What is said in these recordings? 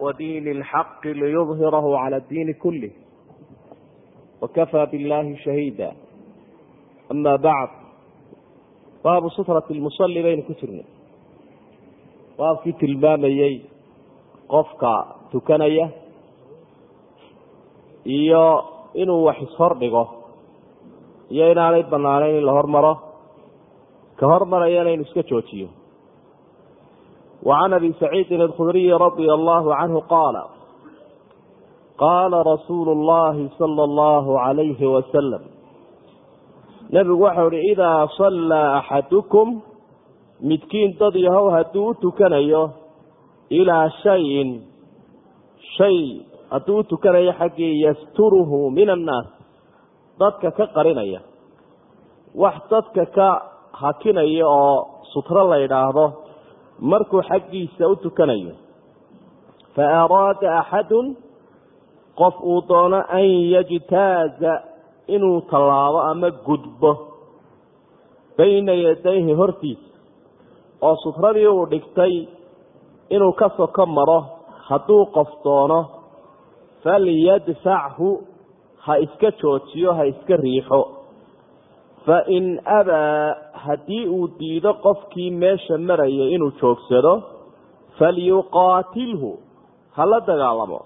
ودين الحق ليظهره على الدين كله وكفى بالله شهيدا أما بعد baabu sutrati lmusalli baynu ku jirnay baabkii tilmaamayey qofka tukanaya iyo inuu wax ishordhigo iyo inaanay banaanayn in la hormaro ka hormarayana inu iska joojiyo can abi saciidin alkhudriyi radia allahu canhu qaala qaala rasuulu llahi sala allahu alayhi wasalam nebigu waxau ihi idaa sallaa axadukum midkiin dad yahow hadduu u tukanayo ilaa shayin shay hadduu u tukanayo xaggii yasturuhu min annaas dadka ka qarinaya wax dadka ka hakinaya oo sutro la yidhaahdo markuu xaggiisa u tukanayo. Fa araada axadun qof uu doono an yajtaaza inuu tallaabo ama gudbo bayna yadayhi hortiisa oo sutradii uu dhigtay inuu ka soko maro hadduu qof doono falyadfachu ha iska joojiyo ha iska riixo fa in abaa haddii uu diido qofkii meesha maraya inuu joogsado falyuqaatilhu ha la dagaalamo.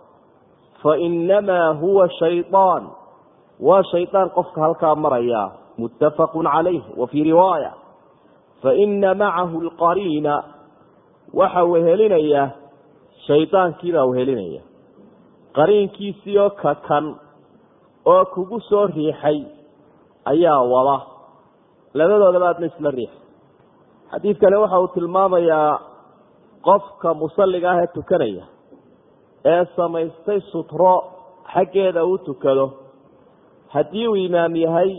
Fa innamaa huwa shaydaan waa shaydaan qofka halkaa maraya muttafaqun calayh wa fii riwaaya. Fa ina macahu alqariina waxa wehelinaya shaydaankiibaa wehelinaya qariinkiisii oo kakan oo kugu soo riixay ayaa wada. Labadoodaba aadna isla riixay xadiidkani waxa uu tilmaamayaa qofka musalliga ah ee tukanaya ee samaystay sutro xaggeeda uu tukado. Haddii uu imaam yahay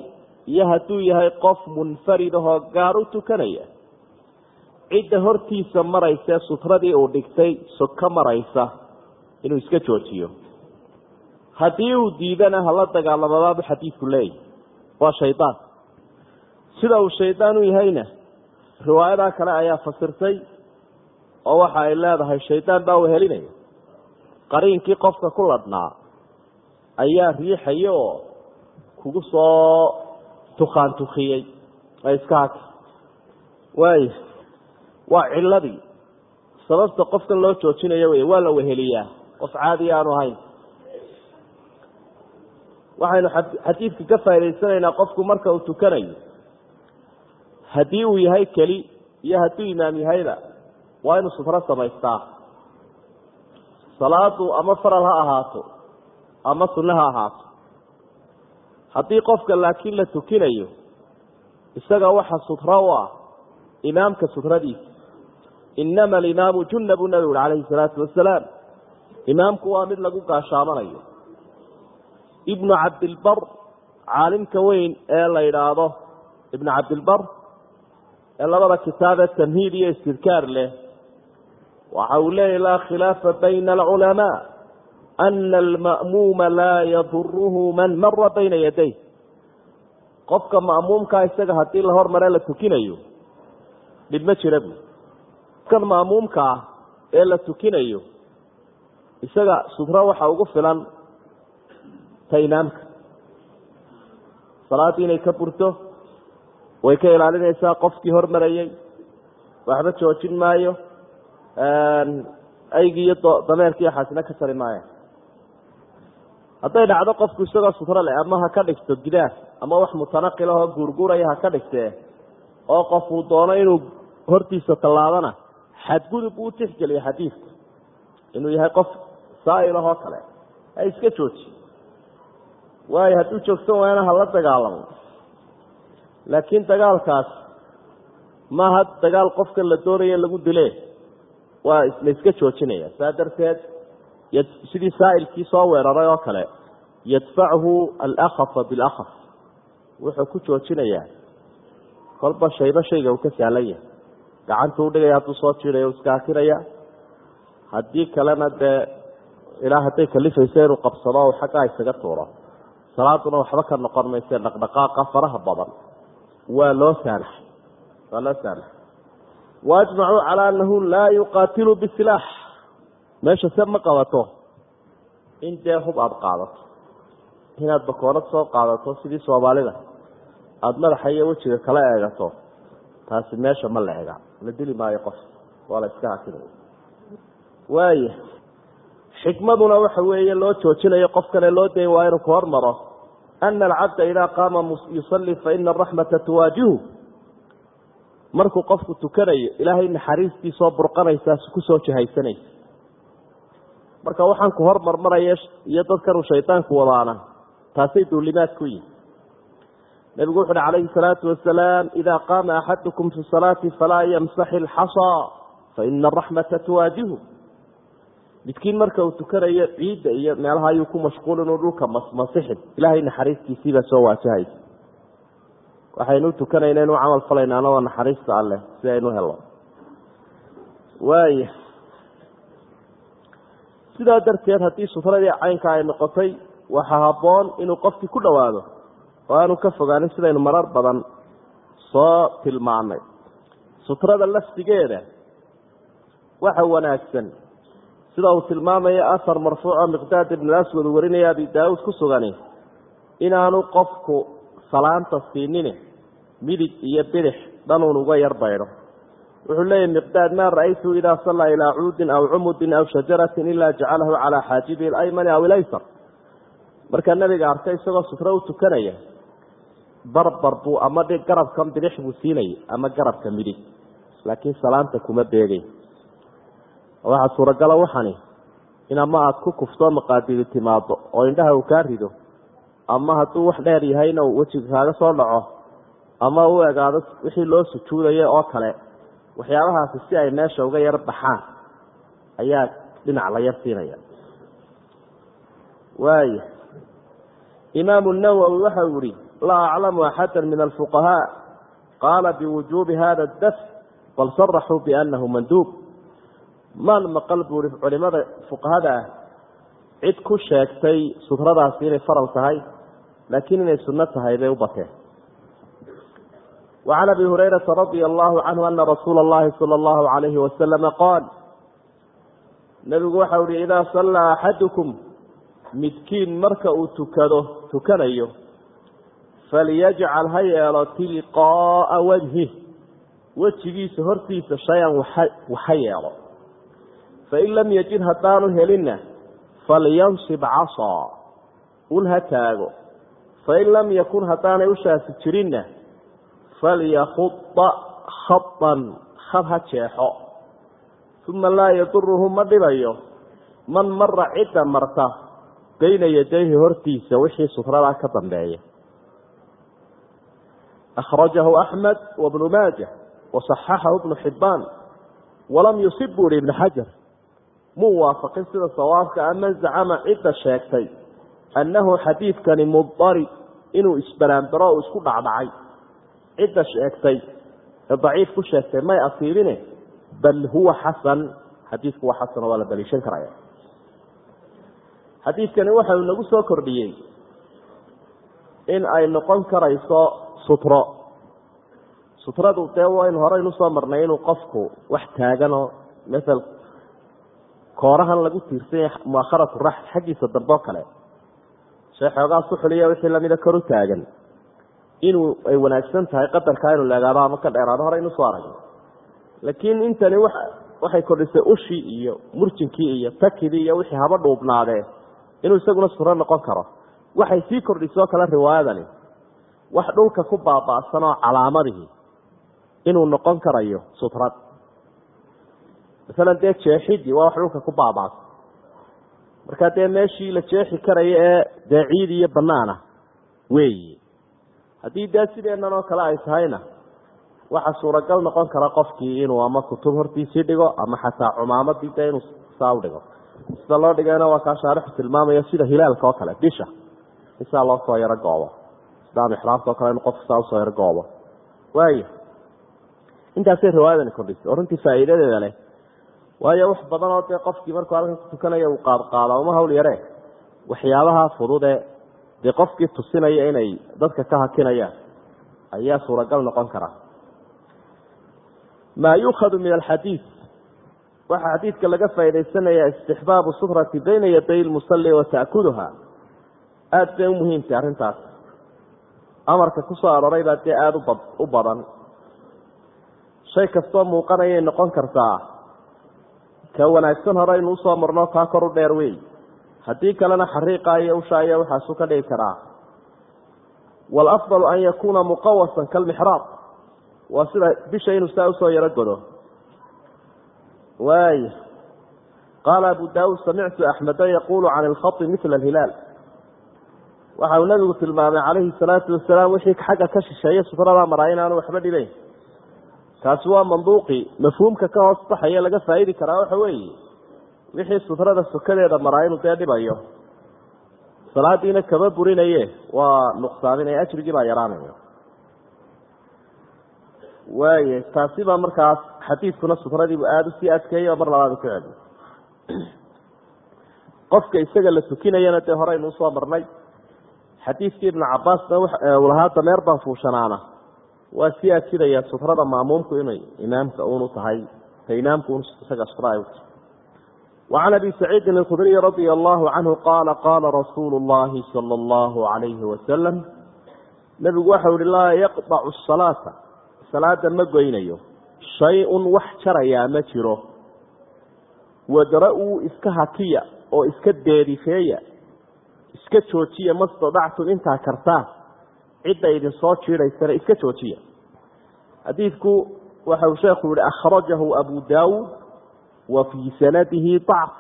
iyo hadduu yahay qof munfarid ahoo gaar u tukanaya cidda hortiisa maraysa ee sutradii uu dhigtay soko maraysa inuu iska joojiyo. Haddii uu diidana hala dagaalamabaabu xadiidku leeyahy waa shaydaan sida uu shaydaan u yahayna riwaayadaa kale ayaa fasirtay oo waxa ay leedahay shaydaan baa wehelinaya qariinkii qofka ku ladhnaa ayaa riixaya oo kugu soo tukaan tukiyey ee iska haka waaya waa ciladii sababta qofkan loo joojinayo wey waa la weheliyaa. Qof caadi aanu ahayn waxaynu xadiidka ka faa'idaysanaynaa qofku marka uu tukanayo. Haddii uu yahay keli iyo hadduu imaam yahayba waa inuu sutro samaystaa. Salaadu ama faral ha ahaato ama sunne ha ahaato. Haddii qofka laakiin la tukinayo isaga waxa sutro u ah imaamka sutradiisa inama alimaamu junna buu nabigu uri calayhi salaatu wasalaam imaamku waa mid lagu gaashaamanayo ibnu cabdilbar caalimka weyn ee la yidhaahdo ibnu cabdilbar ee labada kitaab ee tamhiid iyo istidkaar leh waxa uu leeyahy laa khilaafa bayna alculamaa ana alma'muuma laa yaduruhu man mara bayna yaday qofka ma'muumkaa isaga haddii la hormare la tukinayo dhib ma jira bu qofkan ma'muumka ah ee la tukinayo isaga sutro waxa ugu filan ta salaaddii inay ka burto way ka ilaalinaysaa qofkii hormarayey waxba joojin maayo aygii iyo dameerkiiyo xaasina ka tari maaya hadday dhacdo qofku isagoo sutro leh ama ha ka dhigto gidaar ama wax mutanaqil ahoo guurguuraya ha ka dhigtee oo qof uu doono inuu hortiisa tallaabana xadgudub uu tixgeliya xadiidku inuu yahay qof saa'il ahoo kale ha iska jooji waayo hadduu joogsan waayana hala dagaalamo laakiin dagaalkaas maaha dagaal qofka la doonaya lagu dile. Waa la iska joojinaya. Saa darteed sidii saa'ilkii soo weeraray oo kale yadfachu alakhafa bilakaf wuxuu ku joojinayaa. Kolba shayba shayga uu ka sahlan yahay gacantu udhigaya hadduu soo jiidayo u iska hakinaya haddii kalena dee ilaa hadday kalifayso inuu qabsado xaggaa isaga tuuro salaaduna waxba ka noqon mayse dhaqdhaqaaqa faraha badan. Waa loo saamaxay waa loo saamaxay waajmacuu calaa anahu laa yuqaatilu bisilaax. Meesha se ma qabato in dee hub aada qaadato. Inaad bakoorad soo qaadato sidii soomaalida. Aada madaxa iyo wejiga kala eegato taasi meesha ma la ega la dili maayo qof. Waa la iska hakinaya waaya xikmaduna waxa weeye loo joojinayo qofkane loo dayn waa inuu ku hormaro. Ana alcabda idaa qaama yusalli faina araxmata tuwaajihu markuu qofku tukanayo ilaahay naxariistiisoo burqanaysaa ku soo jahaysanaysa marka waxaan ku hormarmaraya iyo dadkanuu shaydaanku wadaana taasay duulimaad ku yihi nabigu wuxu uhi calayhi salaatu wasalaam idaa qaama axadukum fi salaati falaa yamsaxi alxasaa faina araxmata tuwaajihu midkiin marka uu tukanayo ciidda iyo meelaha ayuu ku mashquul inuu dhulka masixin. Ilaahay naxariistiisiibaa soo waajahaysa waxaynu tukanayna inu camal falayna anagoo naxariista alleh si aynu helo waaya sidaa darteed haddii sutradii caynka ay noqotay waxaa habboon inuu qofkii ku dhowaado oo aanu ka fogaanin sidaynu marar badan soo tilmaanay sutrada laftigeeda waxa wanaagsan sida uu tilmaamaya ahar marfuuco miqdaad ibn aswad uu warinaya abi daauud ku sugani inaanu qofku salaanta siinine midig iyo bidix dhanuun uga yar baydho wuxuu leeyahy miqdaad maa ra'aytu idaa sallaa ilaa cuudin aw cumudin aw shajaratin ilaa jacalahu calaa xaajibihi alaymani aw ilaysar markaa nabiga arkay isagoo sutro u tukanaya barbar buu ama garabkan bidix buu siinayay ama garabka midig laakiin salaanta kuma beegay waxaa suuragala waxani in ama aada ku kufto maqaadidi timaado oo indhaha uu kaa rido ama hadduu wax dheer yahayna wejiga kaaga soo dhaco ama u egaado wixii loo sujuudaya oo kale waxyaabahaasi si ay meesha uga yar baxaan ayaa dhinac la yar siinaya. Waaya imaamu nawowi waxa uu yihi laa aclamu axada min alfuqahaa qaala biwujuubi hada daf bal saraxuu biannahu manduub maan maqal buu i culimada fuqahada ah cid ku sheegtay sutradaasi inay faral tahay laakiin inay sunno tahay bay u bateen وعn abi hurayraa radia allahu canhu ana rasuula اllahi salى اllahu alayhi wasalama qaal nebigu waxau ihi idaa sallaa axadukum midkiin marka uu tukado tukanayo falyajcal ha yeelo tilqaaa wajhih wejigiisa hortiisa shay-an waha yeelo fain lam yajid haddaanu helinna falyansib casaa ul ha taago fain lam yakun haddaanay ushaasi jirinna falyakuda khadan khad ha jeexo uma laa yaduruhu ma dhibayo man mara cidda marta bayna yadayhi hortiisa wixii sutradaa ka dambeeya akhrajahu axmed wabnu maaja wasaxaxahu ibnu xibaan walam yusib buu ihi ibnu xajar muu sida sawaabka a man zacama cidda sheegtay annahu xadiidkani mudarib inuu isbaraanbaro o isku dhacdhacay. Cidda sheegtay ee daciif ku sheegtay may asiibine bal huwa xasan. Xadiidku waa xasano waa la daliishan karaya. Xadiidkani waxa uu nagu soo kordhiyey in ay noqon karayso sutro. Sutradu dee waynu horeynu soo marnay inuu qofku wax taaganoo maal koorahan lagu tiirsan yahay muakharatu rax xaggiisa dambe oo kale. Shee xoogaa suxuliya wixii lamida kor u taagan. Inuu ay wanaagsan tahay qadarkaa inuu leegaado ama ka dheeraado hore inu soo aragno laakiin intani wa waxay kordhisay ushii iyo murjinkii iyo takidii iyo wixii haba dhuubnaadee inuu isaguna sutro noqon karo. Waxay sii kordhisoo kale riwaayadani. Wax dhulka ku baaba'san oo calaamadihii inuu noqon karayo sutrad masalan dee jeexidii waa wax dhulka ku baaba'san markaa dee meeshii la jeexi karayo ee dee ciid iyo banaana weeyi haddii dee sideennan oo kale ay tahayna waxa suuragal noqon kara qofkii inuu ama kutub hortiisii dhigo ama xataa cumaamadii dee inuu saa u dhigo. Sida loo dhigayna waa kaa shaarixu tilmaamayo sida hilaalka oo kale bisha isaa loo soo yaro goobo. Sida amixraabta oo kale inu qofku saa u soo yaro goobo. Waaya intaasay riwaayadani kordhisay oo runtii faa'iidadeeda leh waayo wax badan oo dee qofkii markuu halkan ku tukanaya uu qaadqaado uma hawl yare waxyaabaha fudude dee qofkii tusinaya inay dadka ka hakinayaan ayaa suuragal noqon kara. Maa yukhadu min alxadiid waxaa xadiidka laga faa'idaysanayaa istixbaabu sutrati bayna yaday lmusalli wa ta'kuduha aada bay umuhiimtay arrintaas. Amarka ku soo arooray baa dee aada u badan. Shay kastoo muuqanayay noqon kartaa ka wanaagsan hore aynu u soo marno kaa kor u dheer wey haddii kalena xariiqa iyo usha iyo waxaasu ka dhigi karaa. Waalafdalu an yakuuna muqawasan kalmixraab waa sida bisha inuu saa u soo yaro godo. Waay. Qaala abu daawuud samictu axmeda yaqulu can ilkhai mila alhilaal waxa uu nabigu tilmaamay calayhi salaatu wasalaam wixii xagga ka shisheeye sutradaa maraa inaanu waxba dhibayn taasi waa manduuqi. Mafhuumka ka hoos baxaya laga faa'idi karaa waxa weeye. Wixii sutrada sokadeeda maraa inuu dee dhibayo. Salaadiina kama burinaye. Waa nuqsaaminaya ajrigii baa yaraanayo. Waaya taasi baa markaas xadiidkuna sutradiibu aada u sii adkeeyay oo mar labaad ku celiyo qofka isaga la tukinayana dee horeynu u soo marnay. Xadiidkii ibnu cabaasna lahaa dameer baan fuushanaana waa sii adkidaya sutrada maamuumku inay imaamka unu tahay ta imaamku isaga sutra ay utahay wacan abi saciidin alkhudriy radia allahu canhu qaala qaala rasuulu llahi sala allahu alayhi wasalam nebigu waxau ihi laa yaqdacu salaata salaada ma goynayo shay-un wax jarayaa ma jiro. Wadra-uu iska hakiya oo iska deerifeeya iska joojiya mastadactum intaa kartaan cidda idin soo jiidaysana iska joojiya. Xadiidku waxau sheekhu yihi akhrajahu abu daawuud wa fii sanadihi dacf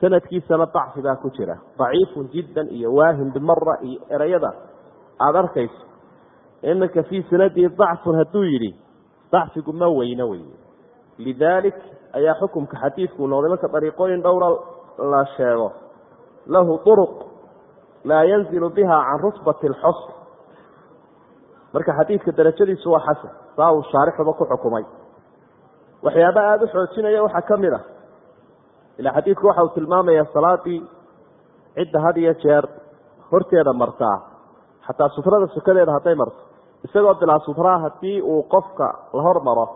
sanadkiisana dacfi baa ku jira. Daciifun jiddan iyo waahin bimara iyo ereyada aada arkayso. Iminka fii sanadihi dacfun hadduu yidhi dacfigu ma weyno wey lidaalik ayaa xukumka xadiidku noqday. Marka dariiqooyin dhowra la sheego lahu uruq laa yanzilu biha can rutbati alxusn marka xadiidka darajadiisu waa xasan saa uu shaarixuba ku xukumay. Waxyaaba aada u xoojinaya waxaa ka mid ah. Ilaa xadiidku waxa uu tilmaamayaa salaadii cidda had iyo jeer horteeda martaa xataa sutrada sukadeeda hadday marto. Isagoo bilaa sutraa haddii uu qofka la hormaro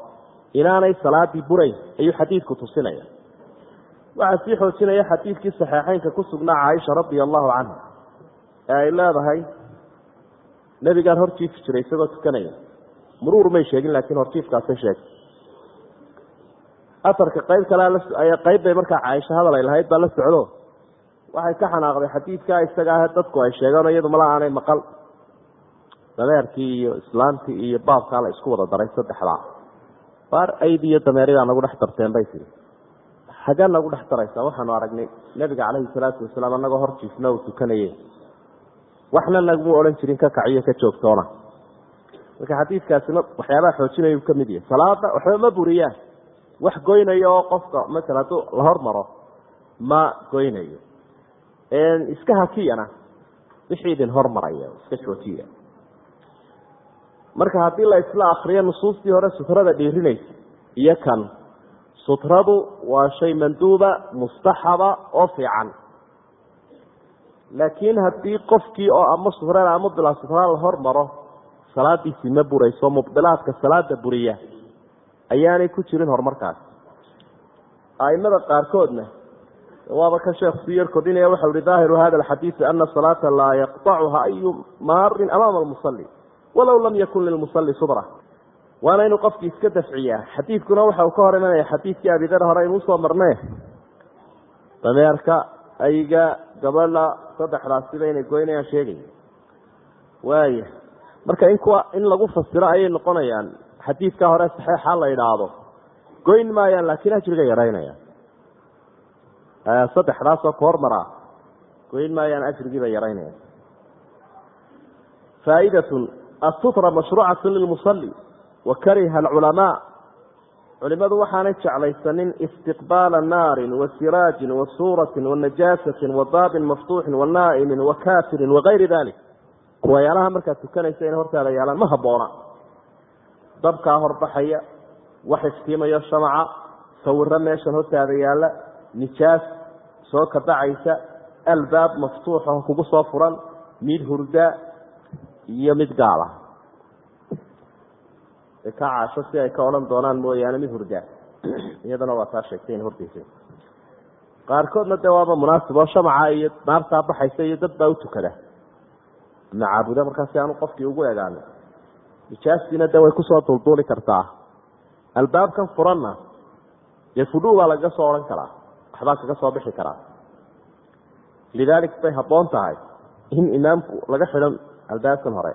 inaanay salaadii burayn ayuu xadiidku tusinaya. Waxaa sii xoojinaya xadiidkii saxeixeynka ku sugnaa caaisha radia allahu canha ee ay leedahay nebigaan hor jiifi jiray isagoo tukanaya. Muruur may sheegin laakiin horjiifkaasay sheegay atarka qayb kale qayb bay markaa caaisho hadal ay lahayd baa la socdo. Waxay ka xanaaqday xadiidkaa isaga ah dadku ay sheegeen iyadu mala aanay maqal. Dameerkii iyo islaamtii iyo baabkaa la isku wada daray saddexdaa baar ayd iyo dameeridaa nagu dhex darteen bay tiri xagee nagu dhex daraysaa waxaanu aragnay nebiga caleyhi salaatu wasalaam anagoo hor jiifna uu tukanaye waxna nagmu odhan jirin ka kaciyo ka joogtoona. Marka xadiidkaasina waxyaabaha xoojinayuu ka mid yahay. Salaada waxba ma buriyaan. Wax goynayo oo qofka masala hadduu la hormaro ma goynayo. Iska hakiyana wixii idin hormaraya iska joojiya. Marka haddii la isla akriyo nusuustii hore sutrada dhiirinaysa. Iyo kan sutradu waa shay manduuba mustaxaba oo fiican laakiin haddii qofkii oo ama sutrada ama bilaa sutrada la hormaro salaadiisii ma burayso mubdilaadka salaada buriya ayaanay ku jirin horumarkaas. Aimada qaarkoodna waaba kan sheekh sii yar waxau ihi daahiru hada alxadiidi ana salaata laa yaqطacuha ayu maarin amaama almusali walow lam yakun lilmusali subra waana inuu qofkii iska dafciyaa xadiidkuna waxa uu ka hor imanaya xadiidkii abidar hore aynu u soo marnee. Dameerka ayga gabadha saddexdaasiba inay goynayaan sheegaya waaya marka in kuwa in lagu fasiro ayay noqonayaan. Xadiidkaa hore saxeixa la idhaahdo. Goyn maayaan laakiin ajriga yaraynayaan. Saddexdaasoo ka hormaraa goyn maayaan ajrigiiba yaraynayaan. Faa'idatun asutra mashruucatu lilmusali wa kariha alculamaa culimadu waxaanay jeclaysanin istiqbaala naarin wa siraajin wa suuratin wa najaasatin wa baabin maftuuxin wa naa'imin wa kaafirin wagayri dalik kuwayaalaha markaad tukanaysa inay hortaada yaalaan ma habboona. Dabkaa horbaxaya wax iftiimayo shamaca sawiro meeshan hortaada yaalla nijaas soo kabacaysa albaab maftuuxaho kugu soo furan mid hurda iyo mid ka caasho si ay ka odhan doonaan mooyaane mid hurda. Iyadana waa taa sheegtay in horteysa qaarkoodna dee waaba munaasib oo shamaca iyo naartaa baxaysa iyo dad baa utukada ama caabuda markaa si aanu qofkii ugu egaano nijaastiina de way ku soo dulduuli kartaa. Albaabkan furanna dee fudhu baa lagaga soo odhan karaa waxbaa kaga soo bixi karaa. Lidaalik bay habboon tahay in imaamku laga xidhan albaabkan hore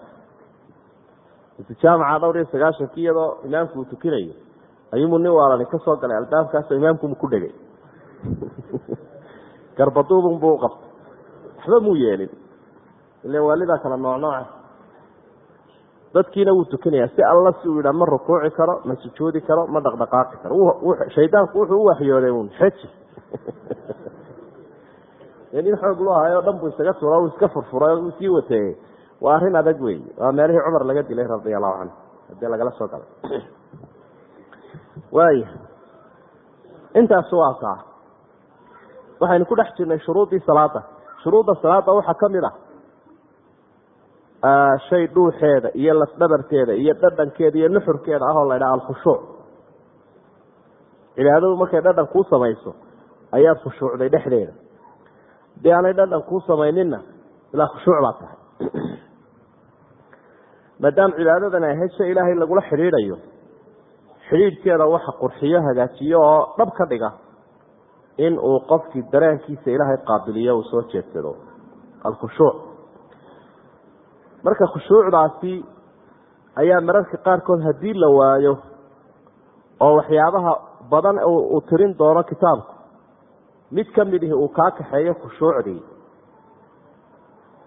jaamaca dhowr iyo sagaaشhanki iyadoo imaamku uu tukinayo ayumu nin waalani ka soo galay albaabkaasoo imaamkumu ku dhegay. Garbaduubun buu uqabtay waxba muu yeelin. Ile waalidaa kala nooc nooca dadkiina wuu tukanaya si alla si uu yidhaa ma rukuuci karo ma sujuudi karo ma dhaqdhaqaaqi karo. Shaydaanku wuxuu u waxyooday un xeji nin xoog lu hayo dhan buu isaga tura uu iska furfuray uu sii wateeyey waa arrin adag wey waa meelihii cumar laga dilay radia allahu canhu. Hadii lagala soo galay. Waaya intaas waa taa waxaynu ku dhex jirnay shuruuddii salaada. Shuruudda salaada waxaa ka mid ah shay dhuuxeeda iyo lafdhabarteeda iyo dhadhankeeda iyo nuxurkeeda ah oo la ydhaha alkhushuuc cibaadadu markay dhadhan kuu samayso ayaad khushuucday dhexdeeda. Hadii aanay dhadhan kuu samayninna ilaa khushuuc baa tahay maadaama cibaadadan ay ilaahay lagula xidhiidhayo. Xidhiidhkeeda waxa qurxiyo hagaajiyo oo dhab ka dhiga in uu qofkii dareenkiisa ilaahay qaabiliyo uu soo jeedsado. Alkhushuuc marka khushuucdaasi ayaa mararka qaarkood haddii la waayo oo waxyaabaha badan uu tirin doono kitaabku mid ka mid ihi uu kaa kaxeeyo khushuucdii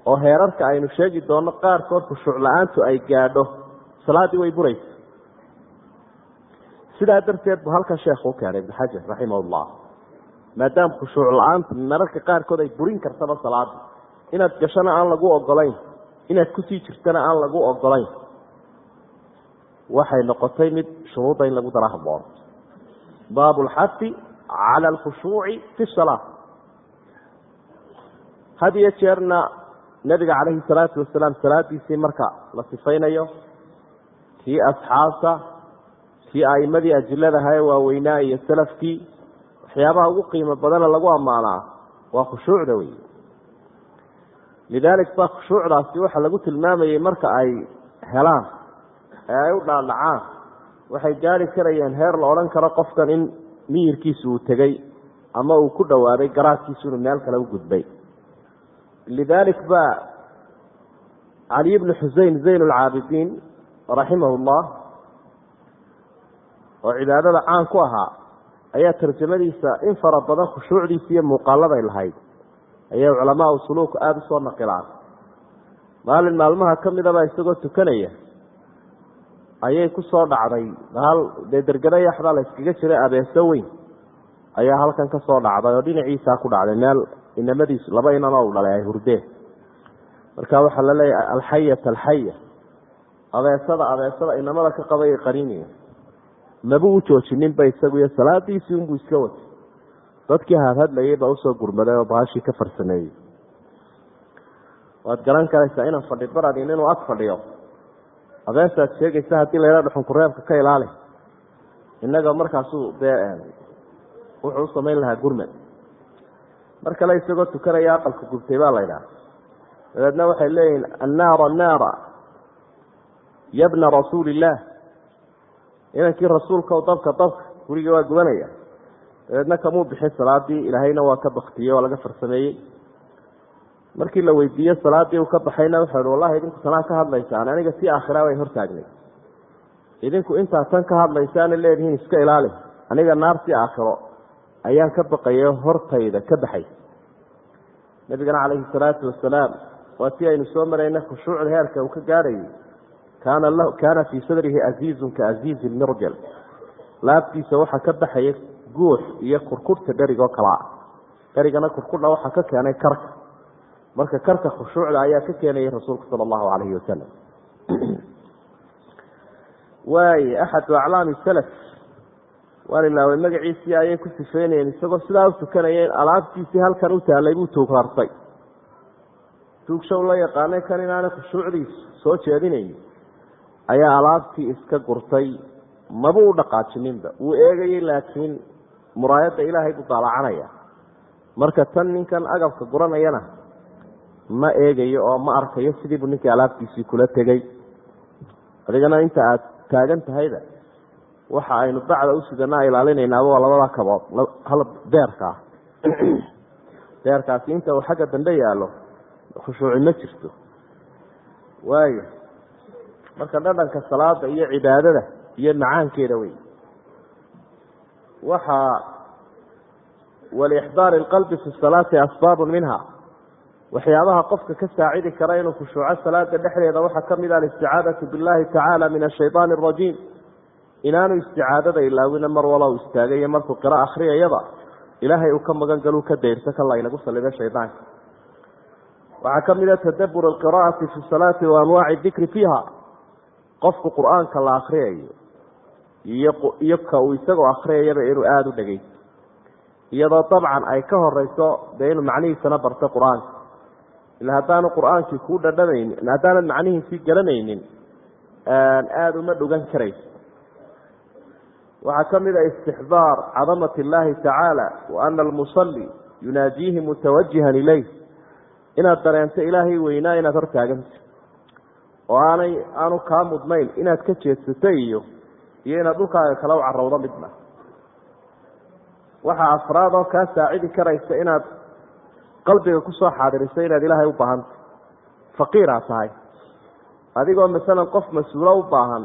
oo heerarka aynu sheegi doono qaarkood khushuuc la'aantu ay gaadho. Salaaddii way buraysa. Sidaa darteed bu halkan sheekhu u keenay ibn xajar raximah llah maadaama khushuuc la'aanta mararka qaarkood ay burin kartaba salaada inaad gashona aan lagu ogolayn inaad ku sii jirtana aan lagu ogolayn waxay noqotay mid shuruudda in lagu dara habboon baabu lxafi cala alkhushuuci fi salaa had iyo jeerna nabiga calayhi salaatu wasalaam salaadiisii marka la sifaynayo kii asxaabta kii aimadii ajiladaha ee waaweynaa iyo salafkii waxyaabaha ugu qiimo badana lagu ammaanaa waa khushuucda wey lidaalik ba khushuucdaasi waxa lagu tilmaamayey marka ay helaan ee ay u dhaadhacaan waxay gaari karayeen heer la odhan karo qofkan in miyirkiisu uu tegey ama uu ku dhowaaday inuu meel kale u gudbay lidaalik ba caliy bnu xusein zayn alcaabidiin raximah llah oo cibaadada caan ku ahaa ayaa tarjamadiisa in fara badan khushuucdiisa iyo muuqaaladay lahayd. Ayay culamaau suluuku aada u soo naqilaan maalin maalmaha ka midaba isagoo tukanaya ayay ku soo dhacday. Hal dee dergado la yskaga jiray abeeso weyn ayaa halkan ka soo dhacday oo dhinaciisaa ku dhacday meel inamadiisu laba inan oo u dhalay ay hurdeen marka waxaa la leeyahay alxayata alxaya abeesada abeesada inamada ka qabay qariiniya maba u joojinin ba isagu iyo salaadiisii unbuu iska watay dadkii hadhadlayay baa u soo gurmaday oo baashii ka farsameeyey. Waad garan karaysaa inaan fadhi baradin inuu ag fadhiyo. Abeesaad sheegaysa haddii layha dhuxunkureebka ka ilaali. Innaga markaasuu dee wuxuu u samayn lahaa gurmad mar kale isagoo tukanaya aqalka gubtay baa laydhaha dabeedna waxay leeyihiin annaara naara yabna rasuuli illaah inankii rasuulka dabka dabka gurigii waa gubanaya. Dabeedna kamuu bixin salaadii ilaahayna waa ka baktiyey waa laga farsameeyey. Markii la weydiiye salaadii uu ka baxayna wuxuu hi wallahi idinku tanaa ka hadlaysaan aniga si aakhira way hortaagnay idinku intaa tan ka hadlaysaana leedihiin iska ilaali. Aniga naartii aakhiro ayaan ka baqayo hortayda ka baxay. Nabigana calayhi salaatu wasalaam waa si aynu soo marayna khushuucda heerka uu ka gaadhayay kaana kaana fii sadrihi aziizun ka aziizi lmirjal laabtiisa waxaa ka baxaya guux iyo kurkurta dherigoo kalaa dherigana kurkudha waxaa ka keenay karka. Marka karka khushuucda ayaa ka keenayay rasuulku sala allahu calayhi wasalam waay axadu aclaami salaf waan ilaaway magaciisii ayay ku sifeynayeen isagoo sidaa u tukanayeen alaabtiisii halkan u taalay buu tuugrartay tuugshow la yaqaanay kan inaanay khushuucdiisu soo jeedinayn ayaa alaabtii iska gurtay. Maba u dhaqaajininba wuu eegayey laakiin muraayadda ilaahay buu daalacanaya. Marka tan ninkan agabka guranayana ma eegayo oo ma arkayo sidiibuu ninkii alaabtiisii kula tegey adigana inta aad taagan tahayda waxa aynu bacda usidana ilaalinaynaaba waa labada kabood ah deerkaasi inta uu xagga dambe yaallo khushuuci ma jirto. Waayo marka dhadhanka salaada iyo cibaadada iyo macaankeeda wey. Waxaa walixdaari lqalbi fi salaati asbaabun minha. Waxyaabaha qofka ka saacidi kara inuu khushuuco salaada dhexdeeda waxaa ka mid ah alisticaadatu billahi tacaala min ashayطaani arajiim inaanu isticaadada ilaawina mar wala u istaagayo markuu qiro akriyayaba ilaahay uu ka magan galu ka dayrto ka laynagu salido shaydaanka. Waxaa ka mid a tadabur alqira'ati fi salaati wa anwaaci dikri fiiha. Qofku qur'aanka la akriyayo iyo ka uu isagoo akriyayaba inuu aada u dhegeysto iyadoo dabcan ay ka horeyso dee inuu macnihiisana barto qur'aanka. Ila haddaanu qur'aankii kuu dhadhamaynin haddaanad macnihiisii garanaynin aada uma dhugan karayso waxaa ka mid a istixdaar cadamat illaahi tacaala wa ana almusalli yunaajiihi mutawajihan ilayh. Inaad dareento ilaahay weynaa inaad hortaaganta oo aanay aanu kaa mudnayn inaad ka jeedsato iyo iyo inaad dhulkaaga kala u carowdo midna. Waxaa afraad oo kaa saacidi karaysa inaad qalbiga ku soo xaadiriso inaad ilaahay u baahanta faqiiraa tahay. Adigoo masalan qof mas'uulo u baahan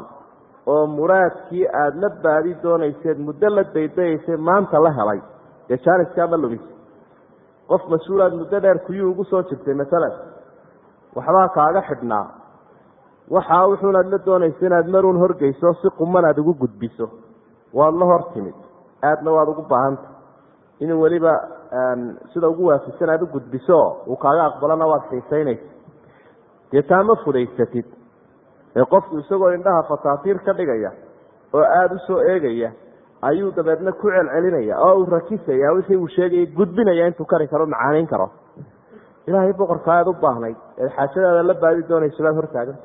oo muraadkii aada la baadi doonayseed muddo la daydayaysay maanta la helay. Dee jaaniskaa ma qof mas'uulaad muddo dheer kuyuu ugu soo jirtay masalan. Waxbaa kaaga xidhnaa. Waxaa wuxuunaad la doonaysa inaad maruun horgeyso si quman aad ugu gudbiso. Waad la hor timid. Aadna waad ugu baahanta. Inuu weliba sida ugu waafisan aad u gudbiso uu kaaga aqbalana waad xiisaynaysa dee taa ma fudaysatid ee qofku isagoo indhaha fataatiir ka dhigaya oo aada u soo eegaya ayuu dabeedna ku celcelinaya oo uu rakisaya wixii uu sheegaya gudbinaya intuu kari karo macaanayn karo. Ilaahay boqorka aad u baahnayd ee xaajadaada la baadi doonayso baad hortaaganta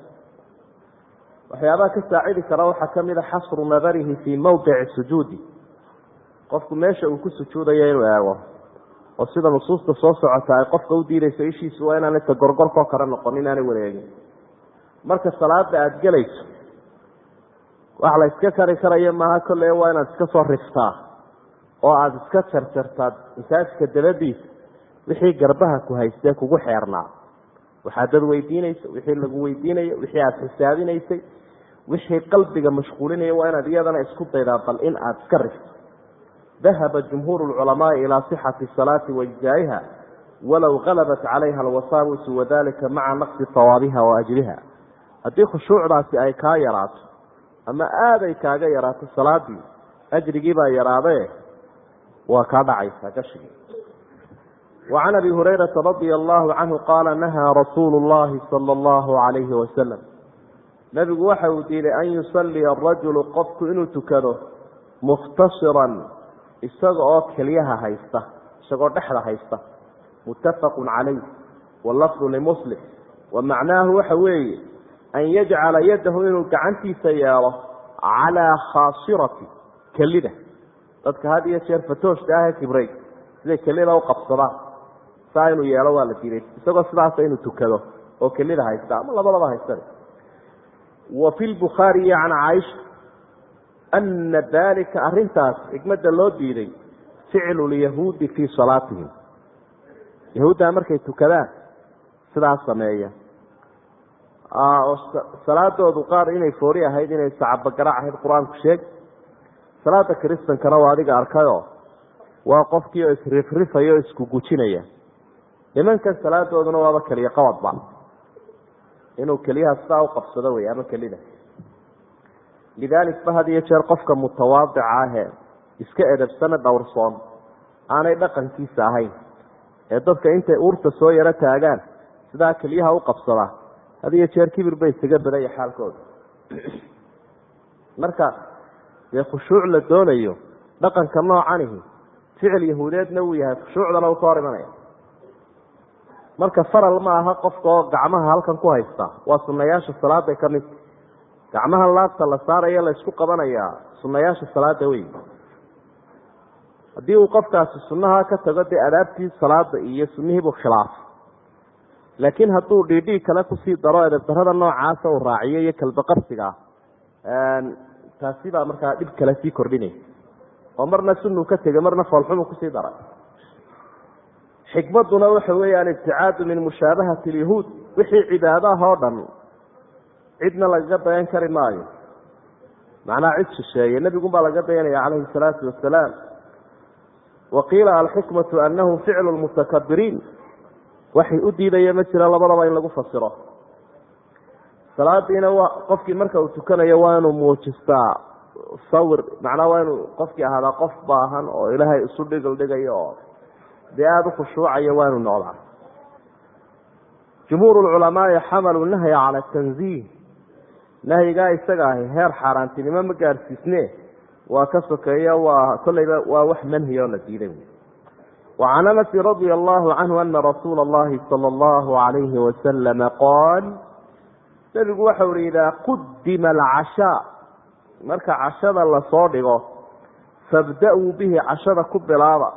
waxyaabaha ka saacidi kara waxaa ka mid a xasru nadarihi fii mawdici sujuudi. Qofku meesha uu ku sujuudayo inuu eego oo sida nusuusta soo socota ay qofka u diidayso ishiisu waa inaanay tagorgorkoo kale noqon inaanay wareegin marka salaada aada gelayso wax la iska kari karayo maaha kolley waa inaad iska soo riftaa oo aada iska jarjartaa masaajidka dabadiisa wixii garbaha ku haystee kugu xeernaa. Waxaad dad weydiinaysa wixii lagu weydiinayo wixii aada xisaabinaysay wixii qalbiga mashquulinaya waa inaad iyadana isku daydaa bal in aada iska rifto. Dahaba jumhuur lculamaai ilaa sixati salaati waijzaa'iha walow galabat calayha alwasaawisu wadalika maca naqsi sawaabiha wa haddii khushuucdaasi ay kaa yaraato ama aaday kaaga yaraato salaadii ajrigii baa yaraadee waa kaa dhacaysaa gashigii. Wacan abi hurayrata radia allahu canhu qaala nahaa rasuulu llahi sala allahu calayhi wasalam nebigu waxa uu diiday an yusalliya arajulu qofku inuu tukado mukhtasiran isaga oo keliyaha haysta isagoo dhexda haysta. Muttafaqun calayh walafdu limuslim wa macnaahu waxa weeye an yajcala yadahu inuu gacantiisa yeelo calaa khaasirati kelida dadka had iyo jeer fatooshka ah kibray siday kelida u qabsadaan saa inuu yeelo waa la diiday isagoo sidaasa inuu tukado oo kelida haysta ama labadaba haysta wa fi lbukhaariyi can caaisha ana dalika arintaas xikmadda loo diiday ficlu lyahuudi fii salaatihim yahuuddaa markay tukadaan sidaas sameeya oo salaadoodu qaar inay foori ahayd inay sacabagarac ahayd qur'aanku sheeg salaada kristankana waa adiga arkayo waa qofkii oo isrifrifaya o isku gujinaya nimankan salaadooduna waaba keliya qabadba inuu keliyaha sidaa u qabsado wey ama kelida. Lidaalik ba had iyo jeer qofka mutawaadica ahee iska edabsana dhowrsoon aanay dhaqankiisa ahayn. Ee dadka intay uurta soo yaro taagaan sidaa keliyaha u qabsadaa had iyo jeer kibir bay isaga badaya xaalkooda. Marka dee khushuuc la doonayo dhaqanka noocanihi ficil yahuudeedna uu yahay khushuucdana uu ka hor imanaya marka faral ma aha qofka oo gacmaha halkan ku haysta waa sunayaasha salaaday ka mid. Gacmaha laabta la saaraya la isku qabanayaa sunayaasha salaada wey haddii uu qofkaasi sunaha ka tago dee adaabtii salaada iyo sunihiibuu khilaafay laakiin hadduu dhiidhii kale ku sii daro edebdarada noocaasa uu raaciyo iyo kalbaqabsiga taasi baa markaa dhib kale sii kordhinaysa oo marna sunuu ka tegay marna foolxumu ku sii daray. Xikmaduna waxa weeye alibticaadu min mushaabahati lyahuud wixii cibaadaah oo dhan cidna lagaga dayan kari maayo. Macnaha cid shisheeye nebigunbaa lagaga dayanaya calayhi salaatu wasalaam wa qiila alxikmatu anahu ficlu lmutakabiriin waxay u diidaya ma jira labadaba in lagu fasiro. Salaadiina waa qofkii marka uu tukanayo waa inuu muujistaa sawir macnaha waa inuu qofkii ahaadaa qof baahan oo ilaahay isu dhigil dhigayo oo dee aada u khushuucayo waa inuu noqdaa jumhuur lculamaai xamaluu nahya cala tanziih. Nahyigaa isaga ahi heer xaaraantinimo ma gaadhsiisne waa ka sokeeyo waa kolleyba waa wax manhiya oo la diiday wacan anasi radia allahu canhu ana rasuula allahi sala allahu alayhi wasalama qaal nebigu waxau ihi qudima alcashaa marka cashada la soo dhigo fabda-uu bihi cashada ku bilaaba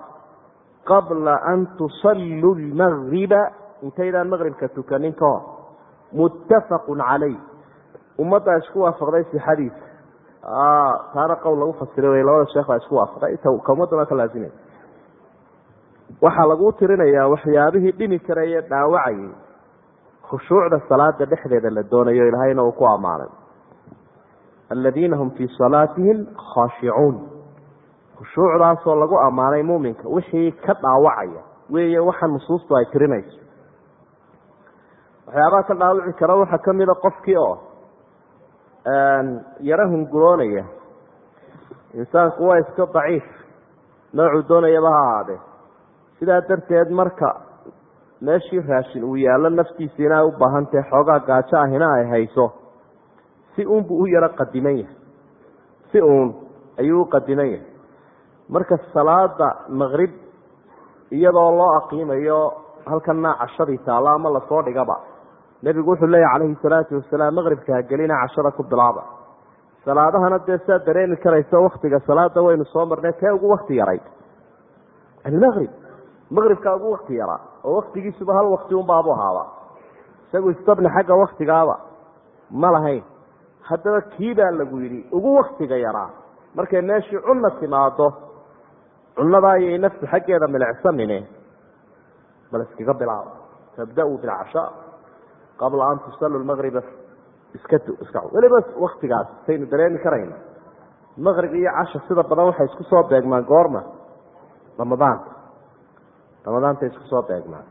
qabla an tusalluu lmagriba intaydaan maqribka tukanin ka hor muttafaqun calay ummaddaa isku waafaqday sixadiisa taana qowl lagu fasiray wey labada sheekh baa isku waafaqay ummaddana ka laazimay waxaa lagu tirinayaa waxyaabihii dhimi karaya dhaawacayay khushuucda salaada dhexdeeda la doonayo ilaahayna uu ku ammaanay. Aladiina hum fii salaatihim khaashicuun khushuucdaasoo lagu ammaanay muuminka wixii ka dhaawacaya. Weeye waxa nusuustu ay tirinayso. Waxyaabaha ka dhaawici kara waxaa ka mida qofkii oo yaro hunguroonaya. Insaanku waa iska daciif. Noocuu doonayaba ha ahaadee sidaa darteed marka meeshii raashin uu yaallo naftiisiina ay u baahan tahay xoogaa gaajo ahina ay hayso si uunbuu u yaro qadiman yahay. Si uun ayuu u qadiman yahay. Marka salaada maqrib iyadoo loo aqiimayo halkana cashadii taallo ama la soo dhigaba nebigu wuxuu leeyahy calayhi salaatu wasalaam maqribka hagelina cashada ku bilaaba. Salaadahana dee saa dareemi karayso waktiga salaada waynu soo marnay kee ugu wakti yaray? Almaqrib maqribkaa ugu wakti yaraa oo waktigiisuba hal wakti unbaabu ahaaba isagu istabni xagga waktigaaba ma lahayn. Haddaba kii baa lagu yidhi ugu waktiga yaraa markay meeshii cunna timaado cunnadaa ayay naftu xaggeeda milicsanine. Bal iskaga bilaaba tabda-uu bilcashaa qabla an tusallu maqriba iska iska weliba waktigaas saynu dareemi karayna. Maqrib iyo casha sida badan waxay isku soo beegmaan goorma ramadaanka ramadaanta isku soo beegmaan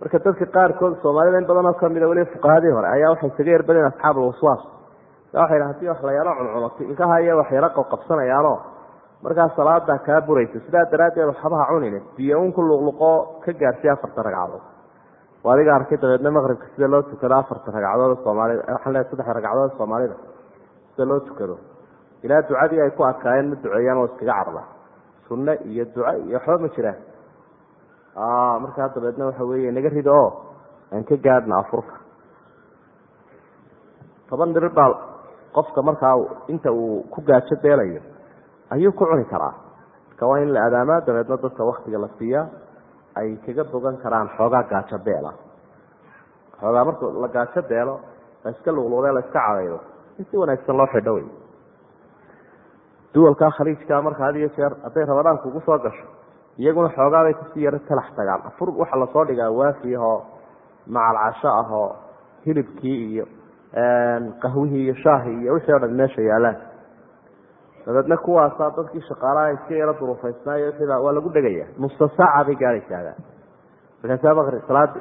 marka dadka qaarkood soomaalida in badan oo kamida weliba fuqahadii hore ayaa waxay isaga yerbadeen asxaab alwaswaas waxay dha haddii wax la yaro cuncuno ilkaha iyo qabqabsanayaanoo markaa salaada kaa buraysa sidaa daraaddeed waxbaha cunine biyo un ku luqluqoo ka gaarsiya afarta ragcadood. Waa adiga arkay dabeedna maqribka sida loo tukado afarta ragcadood soomaalida waxaan leeay saddexda ragcadood soomaalida sida loo tukado. Ilaa ducadii ay ku adkaayeen ma duceeyaan oo iskaga carda sunne iyo duco iyo waxba ma jiraan markaa dabeedna waxa weeye naga rido. Oo aan ka gaadhna afurka. Toban dirir baa qofka markaa inta uu ku gaajo beelayo ayuu ku cuni karaa. Marka waa in la adaamaa dabeedna dadka waktiga la siiyaa ay kaga bogan karaan xoogaa gaajo beela. Xoogaa marka la gaajo beelo la iska luqluude la iska cadaydo in si wanaagsan loo xidho wey duwalka khaliijka marka had iyo jeer hadday rabadaan kugu soo gasho iyaguna xoogaabay ka sii yaro talax tagaan. Afur waxaa la soo dhigaa waafi ahoo macal casho ahoo hilibkii iyo qahwihii iyo shaahii iyo wixii o dhan meesha yaalaan. Dabeedna kuwaasaa dadkii shaqaalaha iska yaro durufaysnaayo wixida waa lagu dhegaya. Nusa saaca bay gaadhaysaada markaasaa maqri salaada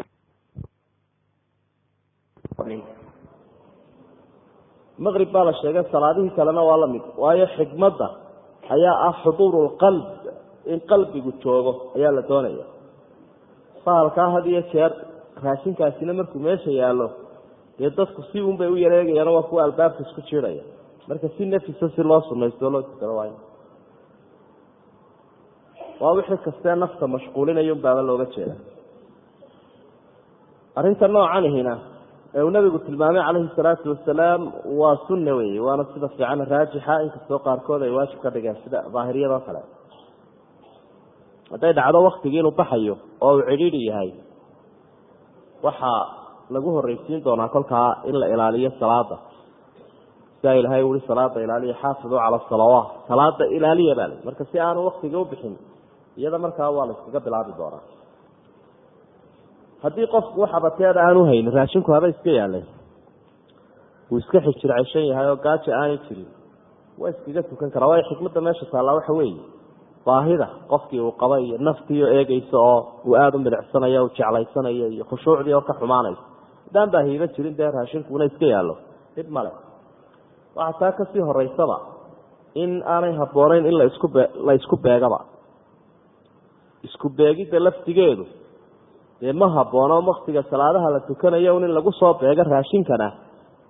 maqrib baa la sheegay salaadihii kalena waa la mid. Waayo xikmadda ayaa ah xuduuru lqalb in qalbigu joogo ayaa la doonaya. Fahalkaa had iyo jeer raashinkaasina markuu meesha yaallo dee dadku si un bay u yareegayaan waa kuwa albaabka isku jiidhaya marka si nafisa si loo sumaysto loo tukado waay waa wixii kastee nafta mashquulinayo unbaaba looga jeeda arrinta noocanihina ee uu nabigu tilmaamay calayhi salaatu wasalaam waa sunna weeye waana sida fiican raajixa inkastoo qaarkood ay waajib ka dhigeen sida daahiriyadoo kale. Hadday dhacdo waktigii inuu baxayo oo uu cidhiidhi yahay waxaa lagu horreysiin doonaa kolkaa in la ilaaliyo salaada sidaa ilaahay ui salaada ilaaliya xaafiduu cala asalawaat salaada ilaaliya baa li marka si aanu waktiga u bixin iyada markaa waa la iskaga bilaabi doonaa haddii qofku waxabateeda aanu haynin raashinku haba iska yaalay uu iska xijirceshan yahay oo gaajo aanay jirin. Waa iskaga tukan karaa waayo xikmadda meesha taallaa waxa weeye. Baahida qofkii uu qaba iyo naftiio eegeysa oo uu aada u milicsanayo u jeclaysanayo iyo khushuucdii oo ka xumaanaysa haddaan baahiiba jirin dee raashinkuuna iska yaallo. Dhib male waxaa taa ka sii horeysaba in aanay habbooneyn in la isku la isku beegaba. Isku beegidda laftigeedu dee ma habboono waktiga salaadaha la tukanayo un in lagu soo beego raashinkana?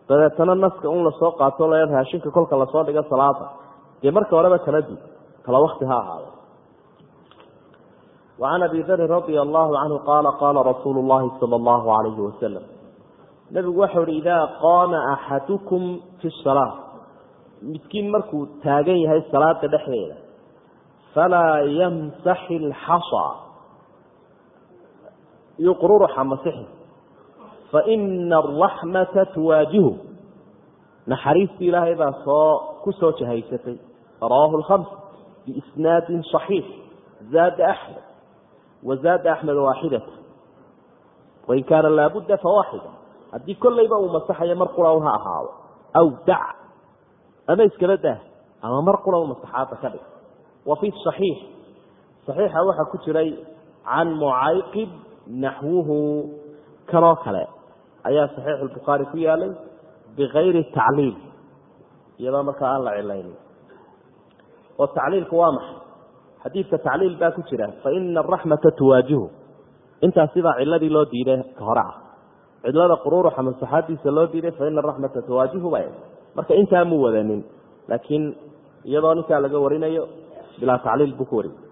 Dabeetana naska un la soo qaato la raashinka kolka la soo dhigo salaada. Dee marka horeba kala dud kala wakti ha ahaado. Wacan abi darin radia allahu canhu qaala qaala rasuulu llahi sala allahu alayhi wasalam nebigu waxau uhi idaa qaama axadukum fi salaa midkiin markuu taagan yahay salaada dhexdeeda falaa yamsaxi lxasa yuqruruxa masixi faina araxmata tuwaajihu naxariistii ilaahay baa soo ku soo jahaysatay rawaahu lkhams biisnaadin صaxiix zaada axmed wazaada axmed waaxidata wain kaana laabudda fawaaxida haddii kollayba uu masaxayo mar qura un ha ahaado aw dac ama iskaba daah ama mar qura un masaxaada ka dhig wa fi صaxiix صaxiixa waxaa ku jiray can mucayqib naxwuhu kanoo kale. Ayaa saxiix albukhaari ku yaalay bikayri tacliil. Iyadoo markaa aan la cilaynin. Oo tacliilku waa maxay? Xadiidka tacliil baa ku jira faina araxmata tuwaajihu. Intaasi baa ciladii loo diiday ka hore ah. Cidlada qururuxa masaxaadiisa loo diiday faina araxmata tuwaajihu ba marka intaa mu wadanin laakiin iyadoo ninkaa laga warinayo bilaa tacliil buu ku wariyay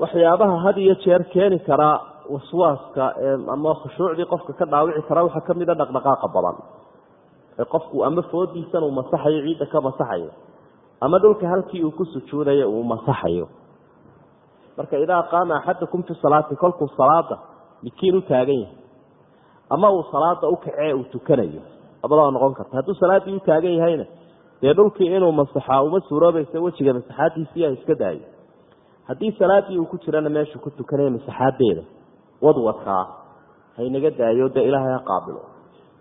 waxyaabaha had iyo jeer keeni karaa waswaaska ama khushuucdii qofka ka dhaawici karaa waxaa kamida dhaqdhaqaaqa badan. Ee qofku ama foodiisan uu masaxayo ciidda ka masaxayo ama dhulka halkii uu ku sujuudayo uu masaxayo. Marka idaa qaama axadakum fi salaati kolkuu salaada midkiin u taagan yahay ama uu salaada u kacee uu tukanayo labadaba noqon karta. Hadduu salaaddii u taagan yahayna dee dhulkii inuu masaxaa uma suuroobaysa wejiga masaxaadiisiiya iska daayo haddii salaadii uu ku jirana meeshuu ku tukanaya masaxaadeeda wadwadkaa haynaga daayo dee ilaahay ha qaabilo.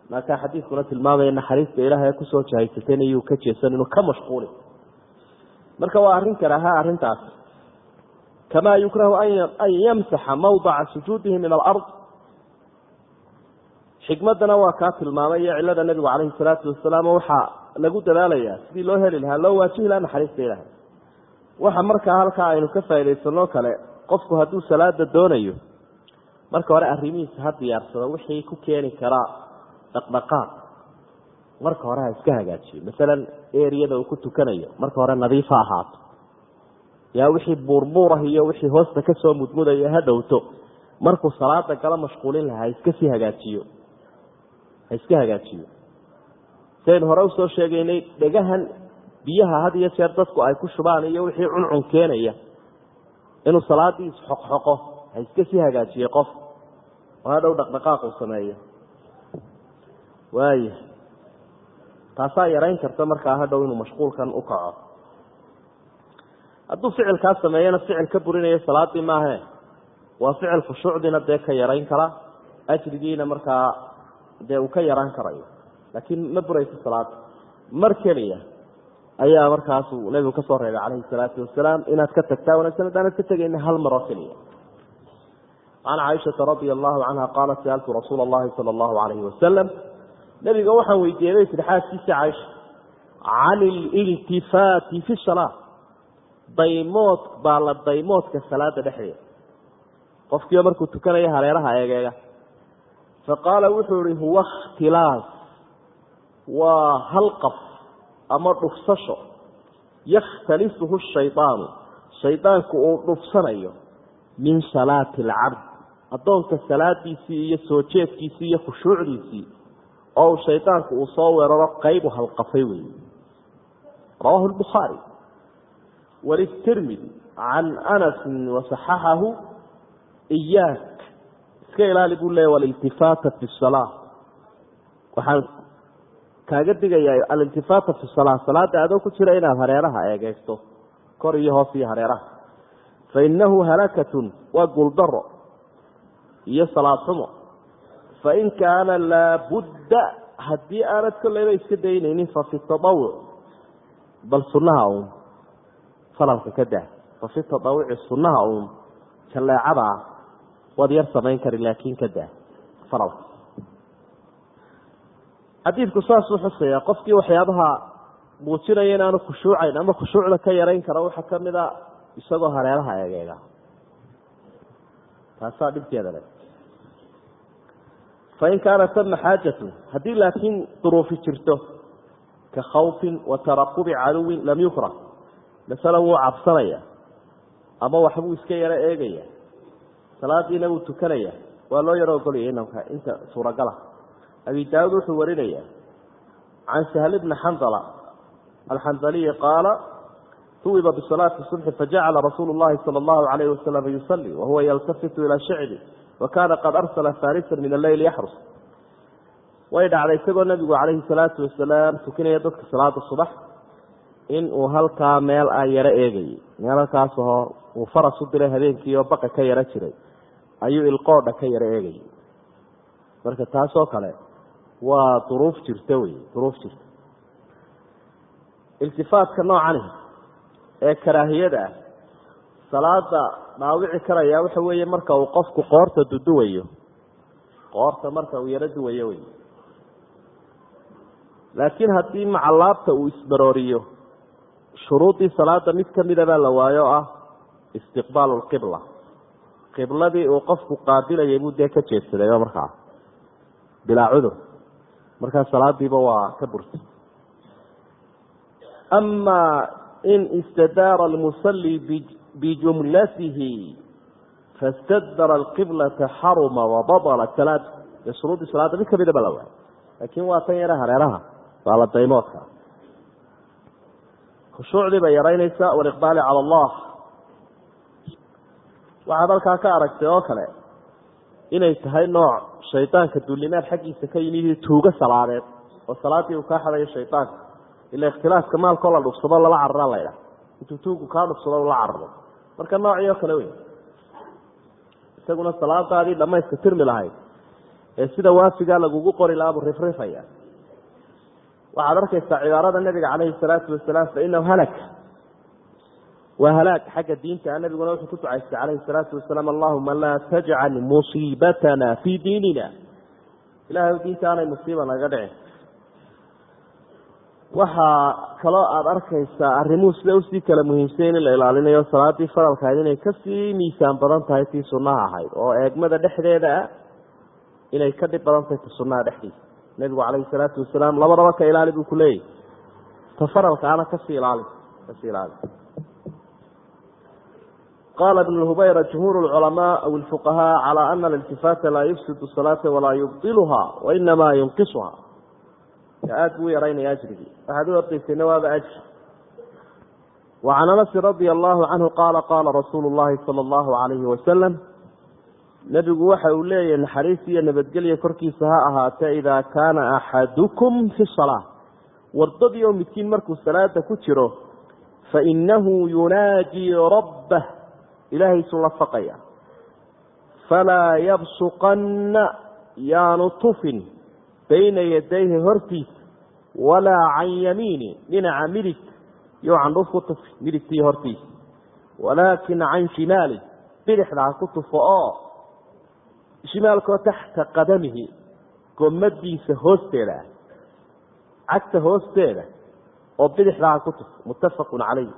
Markaa xadiidkuna tilmaamaya naxariista ilaahay ku soo jahaysatayna iyuu ka jeesan inuu ka mashquuli marka waa arrin karaha arrintaas. Kamaa yukrahu an yamsaxa mawdaca sujuudihi min alard. Xikmadana waa kaa tilmaamay iyo cilada nebigu calayhi salaatu wasalaam waxaa lagu dadaalayaa sidii loo heli lahaa loo waajihi lahaa naxariista ilaahay waxa markaa halkaa aynu ka faaidaysanoo kale qofku hadduu salaada doonayo marka hore arrimihiisa ha diyaarsado wixii ku keeni karaa dhaqdhaqaaq. Marka hore ha iska hagaajiyo. Masalan eriyada uu ku tukanayo marka hore nadiif ha ahaato. Yaa wixii buurbuurah iyo wixii hoosta ka soo mudmudayo ha dhowto. Markuu salaada gala mashquulin lahaa ha iska sii hagaajiyo. Ha iska hagaajiyo. Saynu hore u soo sheegaynay dhegahan biyaha had iyo jeer dadku ay ku shubaan iyo wixii cuncun keenaya. Inuu salaadii isxoqxoqo ha iska sii hagaajiye qof. Oo hadhow dhaqdhaqaaq uu sameeyo. Waaya taasaa yarayn karta markaa hadhow inuu mashquulkan u kaco. Hadduu ficilkaa sameeyana ficil ka burinayo salaadii maahe waa ficil khushuucdiina dee ka yarayn kara ajrigiina markaa dee uu ka yaraan karayo. Laakiin ma burayso salaada mar keliya ayaa markaasuu nebigu ka soo reebay calayhi salaatu wasalaam inaad ka tagtaa wanaagsan haddaanad ka tegayna hal mar oo keliya. Can caaishata radia allahu canha qaalat saaltu rasuula allahi sala allahu alayhi wasalam nebiga waxaan weydiiyey bay xaaskiisa caaisha can ililtifaati fi salaa daymood baa la daymoodka salaada dhexdeeda. Qofkiiba markuu tukanaya hareeraha eegeega faqaala wuxuu ihi huwa ikhtilaas waa halqab ama dhufsasho. Yakhtalisuhu shaydaanu shaydaanku uu dhufsanayo min salaati alcabd addoonka salaadiisii iyo soo jeedkiisii iyo khushuucdiisii oo uu shaydaanku uu soo weeraro qaybu halqafay wey rawahu lbukhaari walitirmidi can anasin wasaxaxahu iyaak iska ilaali buu leeya waliltifaata fi salaa waxaan kaaga digayaa aliltifaata fi salaa salaada adoo ku jira inaad hareeraha eegeysto kor iyo hoos iyo hareeraha. Fa inahu halakatun waa guuldaro iyo salaad xumo. Fain kaana laabudda haddii aanad kolleyba iska daynaynin fa fi taawuc bal sunnaha uun falalka ka dah fa fi taawuci sunnaha uun jalleecada ah waad yar samayn kari laakiin ka dah falalka xadiidku saasuu xusayaa qofkii waxyaabaha muujinaya inaanu khushuucayn ama khushuucda ka yarayn kara waxaa ka mid a isagoo hareeraha eegeega taasaa dhibkeeda le fain kaana tama xaajatu haddii laakiin duruufi jirto ka khawfin wa taraqubi caduwin lam yukrah masala wuu cabsanaya ama waxbuu iska yaro eegaya. Salaadiina wuu tukanaya waa loo yaro ogolaya inanka inta suuragala abi daawud wuxuu warinaya can sahl bni xandala alxandaliyi qaala tuwiba bisalaati subxi fajacala rasuulu llahi sala allahu alayhi wasalam yusalii wahuwa yaltafitu ilaa shicbi wa kaana qad arsala farisan min alleyli yaxrus way dhacday isagoo nabigu calayhi salaatu wasalaam tukinaya dadka salaada subax in uu halkaa meel a yaro eegayay meel halkaasoo uu faras u diray habeenkii oo baqa ka yaro jiray ayuu ilqoodha ka yaro eegayay marka taasoo kale waa duruuf jirta wey duruuf jirta. Iltifaatka noocani ee karaahiyada ah salaada dhaawici karaya waxa weeye marka uu qofku qoorta duduwayo qoorta marka uu yaro duwayo wey laakiin haddii macalaabta uu isbarooriyo shuruudii salaada mid kamida baa la waayo o ah istiqbaalu lqibla qibladii uu qofku qaabilayay buu dee ka jeedsadayba markaa bilaa cudur markaa salaadiiba waa ka burtay. Ama in istadaara almusalli bijumlatihi fastadbara alqiblata xaruma wabadala salaatu dee shuruudii salaada mid kamida baa la waayo laakiin waa tan yara hareeraha waa la daymoodka. Khushuucdii bay yaraynaysaa waliqbaali cala allah. Waxaad halkaa ka aragtay oo kale inay tahay nooc shaydaanka dullimaad xaggiisa ka yimid tuugo salaadeed. Oo salaadii uu kaa xadayo shaydaanka ila ikhtilaafka maalkoo la dhufsado lala carara laydha intuu tuugu kaa dhufsado la cararo. Marka noocii oo kale wey isaguna salaadaadii dhamayska tirmi lahayd ee sida waafigaa lagugu qori lahaa buu rifrifaya waxaad arkaysaa cibaarada nabiga calayhi salaatu wasalaam fainahu halak waa halaag xagga diinta nabiguna wuxuu ku ducaystay calayhi salaatu wasalaam. Allahuma laa tajcal musiibatana fii diinina. Ilahay diinta aanay musiiba naga dhicin. Waxaa kaloo aada arkaysaa arrimuhu sida u sii kala muhiimsayn in la ilaalinayo salaadii faralkahayd inay ka sii miisaan badan tahay tii sunnaha ahayd oo eegmada dhexdeeda ah inay ka dhib badan tahay ta sunnaha dhexdiisa. Nebigu calayhi salaatu wasalaam labadaba ka ilaali buu ku leeyahy ta faralkaana ka sii ilaali ka sii ilaali qala ibn hubayra jumhuur lculamaa aw lfuqahaa calaa ana aliltifaata laa yufsidu salaata walaa yubdiluha wainamaa yunqisuha aada buu yaraynaya ajrigii waxaad u ordaysayna waaba ajri wacan anasin radia allahu canhu qaala qaala rasuulu llahi sala allahu alayhi wasalam nebigu waxa uu leeyahy naxariis iyo nabadgelya korkiisa ha ahaatee idaa kaana axadukum fi salaa wardadii midkiin markuu salaada ku jiro fainahu yunaajii rabbah ilaahaysu la faqaya falaa yabsuqanna yaanu tufin bayna yadayhi hortiisa walaa can yamiini dhinaca midigta yo candhuf ku tufi midigtii hortiisa walaakin can shimaali bidixda ha ku tufo oo shimaalkoo taxta qadamihi gomadiisa hoosteeda cagta hoosteeda oo bidixda ha ku tufo muttafaqun calayh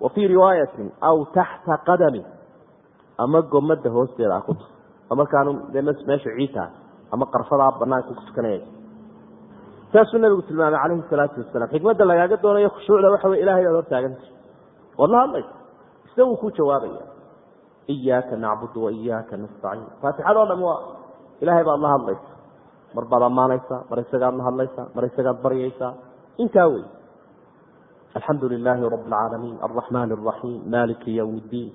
wa fii riwaayatin aw taxta qadami ama gomada hoosteeda ha ku tufo oo markaanu dee meesha ciidtaha ama qarfadaa banaanka ku tukanaya. Saasuu nabigu tilmaamay calayhi salaatu wasalaam xikmadda lagaaga doonayo khushuucda waxa wey ilahay baad hortaaganta waad la hadlaysa isna wuu ku jawaabaya. Iyaaka nacbudu wa iyaaka nastaciin. Faatixadoo dham waa ilaahay baad la hadlaysa. Mar baad ammaanaysaa mar isagaad la hadlaysaa mar isagaad baryaysaa intaa wey alxamdu lilaahi rabi alcaalamiin alraxmaan araxiim maaliki ywm ddiin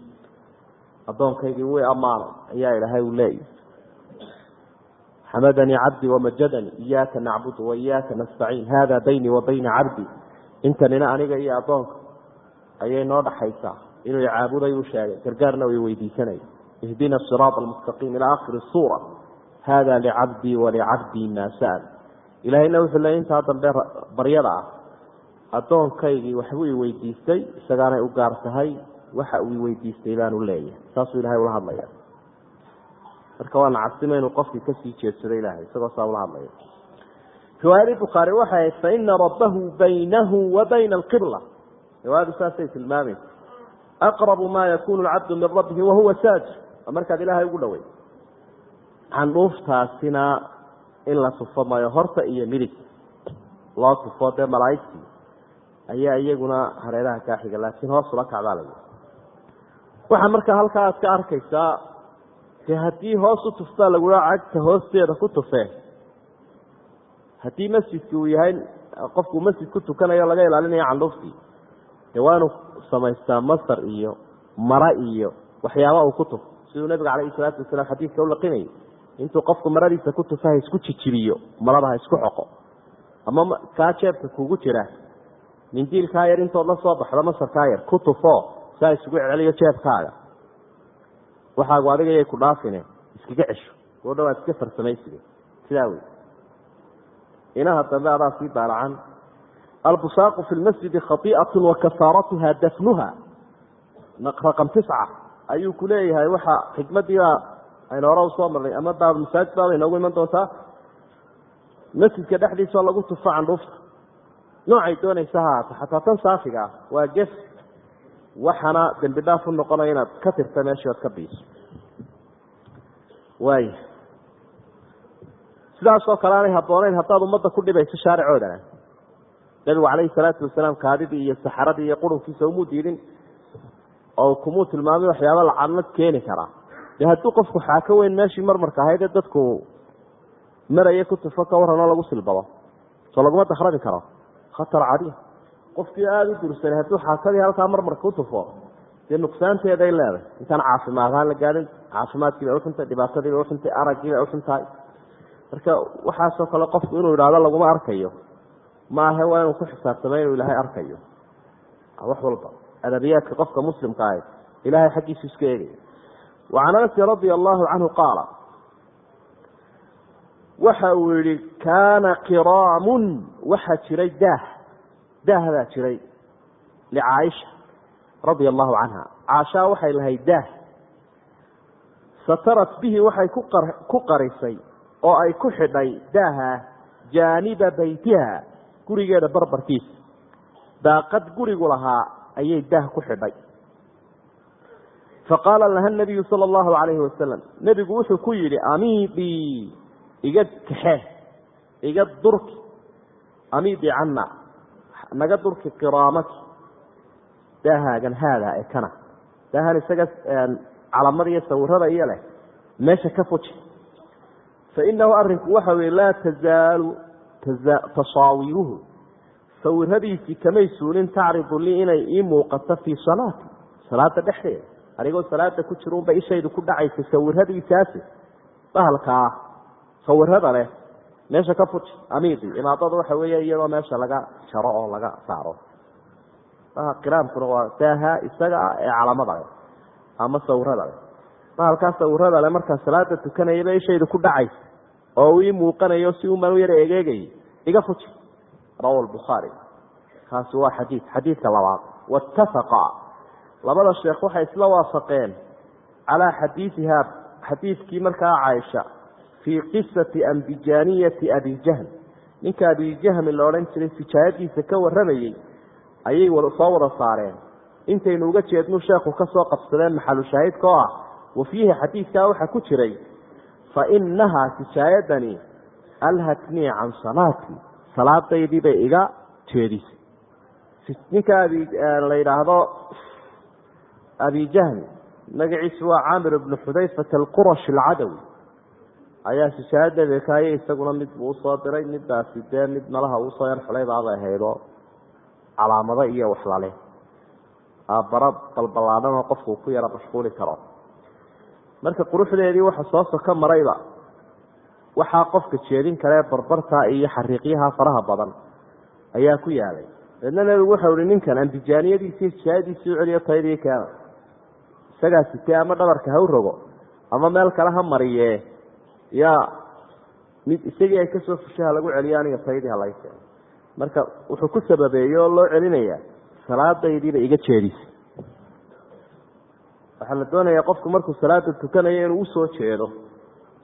addoonkaygii way ammaanay ayaa ilaahay uu leeyahy xamadanii cabdi wamajadanii iyaaka nacbudu wa iyaaka nastaciin. Hada baynii wa bayna cabdi. Intanina aniga iyo addoonka ayay noo dhaxaysaa. Inuu icaabuday u sheegay. Gargaarna way weydiisanaya ihdina siraat almustaqiim ila akhiri suura. Hada licabdii walicabdii maa sa'al ilaahayna wuxuu leey intaa dambe baryada ah addoonkaygii waxbuu i weydiistay u gaar waxa uu weydiistay baanu leeyahay. Saasuu ilahay ula hadlaya. Marka waa nacasima inuu qofkii ka sii jeedsado ilahay isagoo saa ula hadlaya. Riwaayadii bukhaari waxay ahayd faina rabbahu baynahu wa bayna alqibla. Riwaayadu saasay tilmaamaysa. Aqrabu maa yakunu alcabdu min rabbihi wahuwa saajid waa markaad ilaahay ugu dhowey candhuuftaasina in la tufo mayo horta iyo midig. Loo tufo dee malaaigtii ayaa iyaguna hareeraha kaa laakiin hoos ula kacbaa la waxaa markaa halkaa aad ka arkaysaa de haddii hoos u tuftaa lagua cagta hoosteeda ku tufee haddii masjidki uu yahay qofkuu masjid ku tukanayo laga ilaalinayo candhuuftii dee waa inuu samaystaa masar iyo mara iyo waxyaaba uu ku tufo siduu nabiga calayhi salaatu wasalaam xadiidka u intuu qofku maradiisa ku tufa ha isku jijibiyo marada ha isku xoqo. Ama kaa jeebka kugu jira. Mindiilkaa yar intood la soo baxdo masarkaa yar ku tufo saa isugu celiyo jeebkaaga waxaagu adiga yay ku dhaafine iskaga cesho. Oo dhawaad iska farsamaysiga sidaa wey inaha dambe adaa sii daalacan albusaaqu fi lmasjidi khai'atu wa kafaaratuha dafnuha. Raqam tisca ayuu ku leeyahay waxa xikmadiibaa aynu hore u soo marnay ama baab masaajid baabay noogu iman doontaa? Masjidka dhexdiisao lagu tufo candhuufta noocay doonaysa ha haato xataa tan saafiga ah waa ges waxaana dembi dhaaf u noqonaya inaad ka tirta meeshii oad ka biiso. Waaya sidaasoo kale aanay habbooneyn haddaad ummadda ku dhibayso shaaricoodana. Nabigu calayhi salaatu wasalaam kaadidii iyo saxaradii iyo qurunkiisa umuu diidin oo kumuu tilmaamay waxyaaba lacadnad keeni karaa dee hadduu qofku xaako weyn meeshii marmarka ahayd ee dadku maraya ku tufo ka warranoo lagu silbado soo laguma dakrabi karo. Khatar cadiim qofkii aada u dursanay hadduu xaakadii halkaa marmarka u tufo dee nuqsaanteeday leedahay. Intaan caafimaad ahaan la gaadhin caafimaadkiibay uxuntay dhibaatadiibay uxuntay araggiibay uxuntahay marka waxaasoo kale qofku inuu idhaahdo laguma arkayo. Maahe waa inuu ku xisaabtamay inuu ilaahay arkayo. Wax walba. Adabiyaadka qofka muslimka ahi ilahay xaggiisu iska eegaya wacan anasi radia allahu canhu qaala waxa uu yihi kaana qiraamun waxaa jiray daah daahdaa jiray licaaisha radia allahu canha. Caashaa waxay lahayd daah. Satarat bihi waxay ku qarisay oo ay ku xidhay daaha jaaniba beytiha gurigeeda barbarkiisa. Daaqad gurigu lahaa ayay daah ku xidhay. Faqaala laha nabiyu sala allahu calayhi wasalam nebigu wuxuu ku yidhi amiidii iga kaxee iga durki amiidii canna naga durki qiraamaki daahaagan haadaa ee daahan isaga calamada iyo sawirada iyo leh. Meesha ka fuji. Fainahu arinku waxa weye laa tazaalu tasaawiruhu. Sawiradiisii kamay suulin tacridu lii inay ii muuqato fii salaati. Salaada dhexdeeda. Anigoo salaada ku jira unba ishaydu ku dhacaysa sawiradiisaasi bahalkaa sawirada leh meesha ka fuji amiidi imaadada waxa weeye iyadoo meesha laga jaro oo laga saaro. Qiraamkuna waa daaha isaga ah ee calamada leh ama sawirada leh. Bahalkaa sawirada le markaa salaada tukanayaba ishaydu ku dhacaysa oo uu ii muuqanayo si unbaan u yar egeegayay iga fuji rawa bukhaari kaasi waa xadiid xadiidka labaad. Waitafaqa labada sheekh waxay isla waafaqeen calaa xadiidiha xadiidkii markaa caaisha fii qisati ambijaaniyati abijahm ninka abijahmi la odhan jiray sijaayadiisa ka warramayey ayay soo wada saareen. Intaynu uga jeednu sheekhu ka soo qabsadeen maxalu shaahidka oo ah wa fiihi xadiidkaa waxaa ku jiray fa inahaa sijaayadani alhatnii can salaatii salaadaydii bay iga jeedisay. Ninka abi la yidhaahdo abijahmi magaciisu waa caamir ibnu xudayfata alqurash alcadawi ayaa sijaadadeeda kaaya isaguna mid buu u soo diray midaasi dee mid malaha uusoo yarxulay baabay ahaydoo calaamado iyo waxlale bara balballaadhanoo qofku ku yaro mashquuli karo. Marka quruxdeedii waxa soo soko marayba waxaa qofka jeedin karee barbarta iyo xariiqyaha faraha badan ayaa ku yaalay. Deedna nebigu waxau ihi ninkan ambijaaniyadiisii sijaayadiisii u celiyo taydii keena isagaa sitee ama dhabarka ha u rogo ama meel kale ha mariye yaa mid isagii ay ka soo fushay ha lagu celiyo aniga taydii halaga keeno marka wuxuu ku sababeeyey oo loo celinayaa salaadaydiiba iga jeedisay waxaa la doonayaa qofku markuu salaada tukanayo inuu u soo jeedo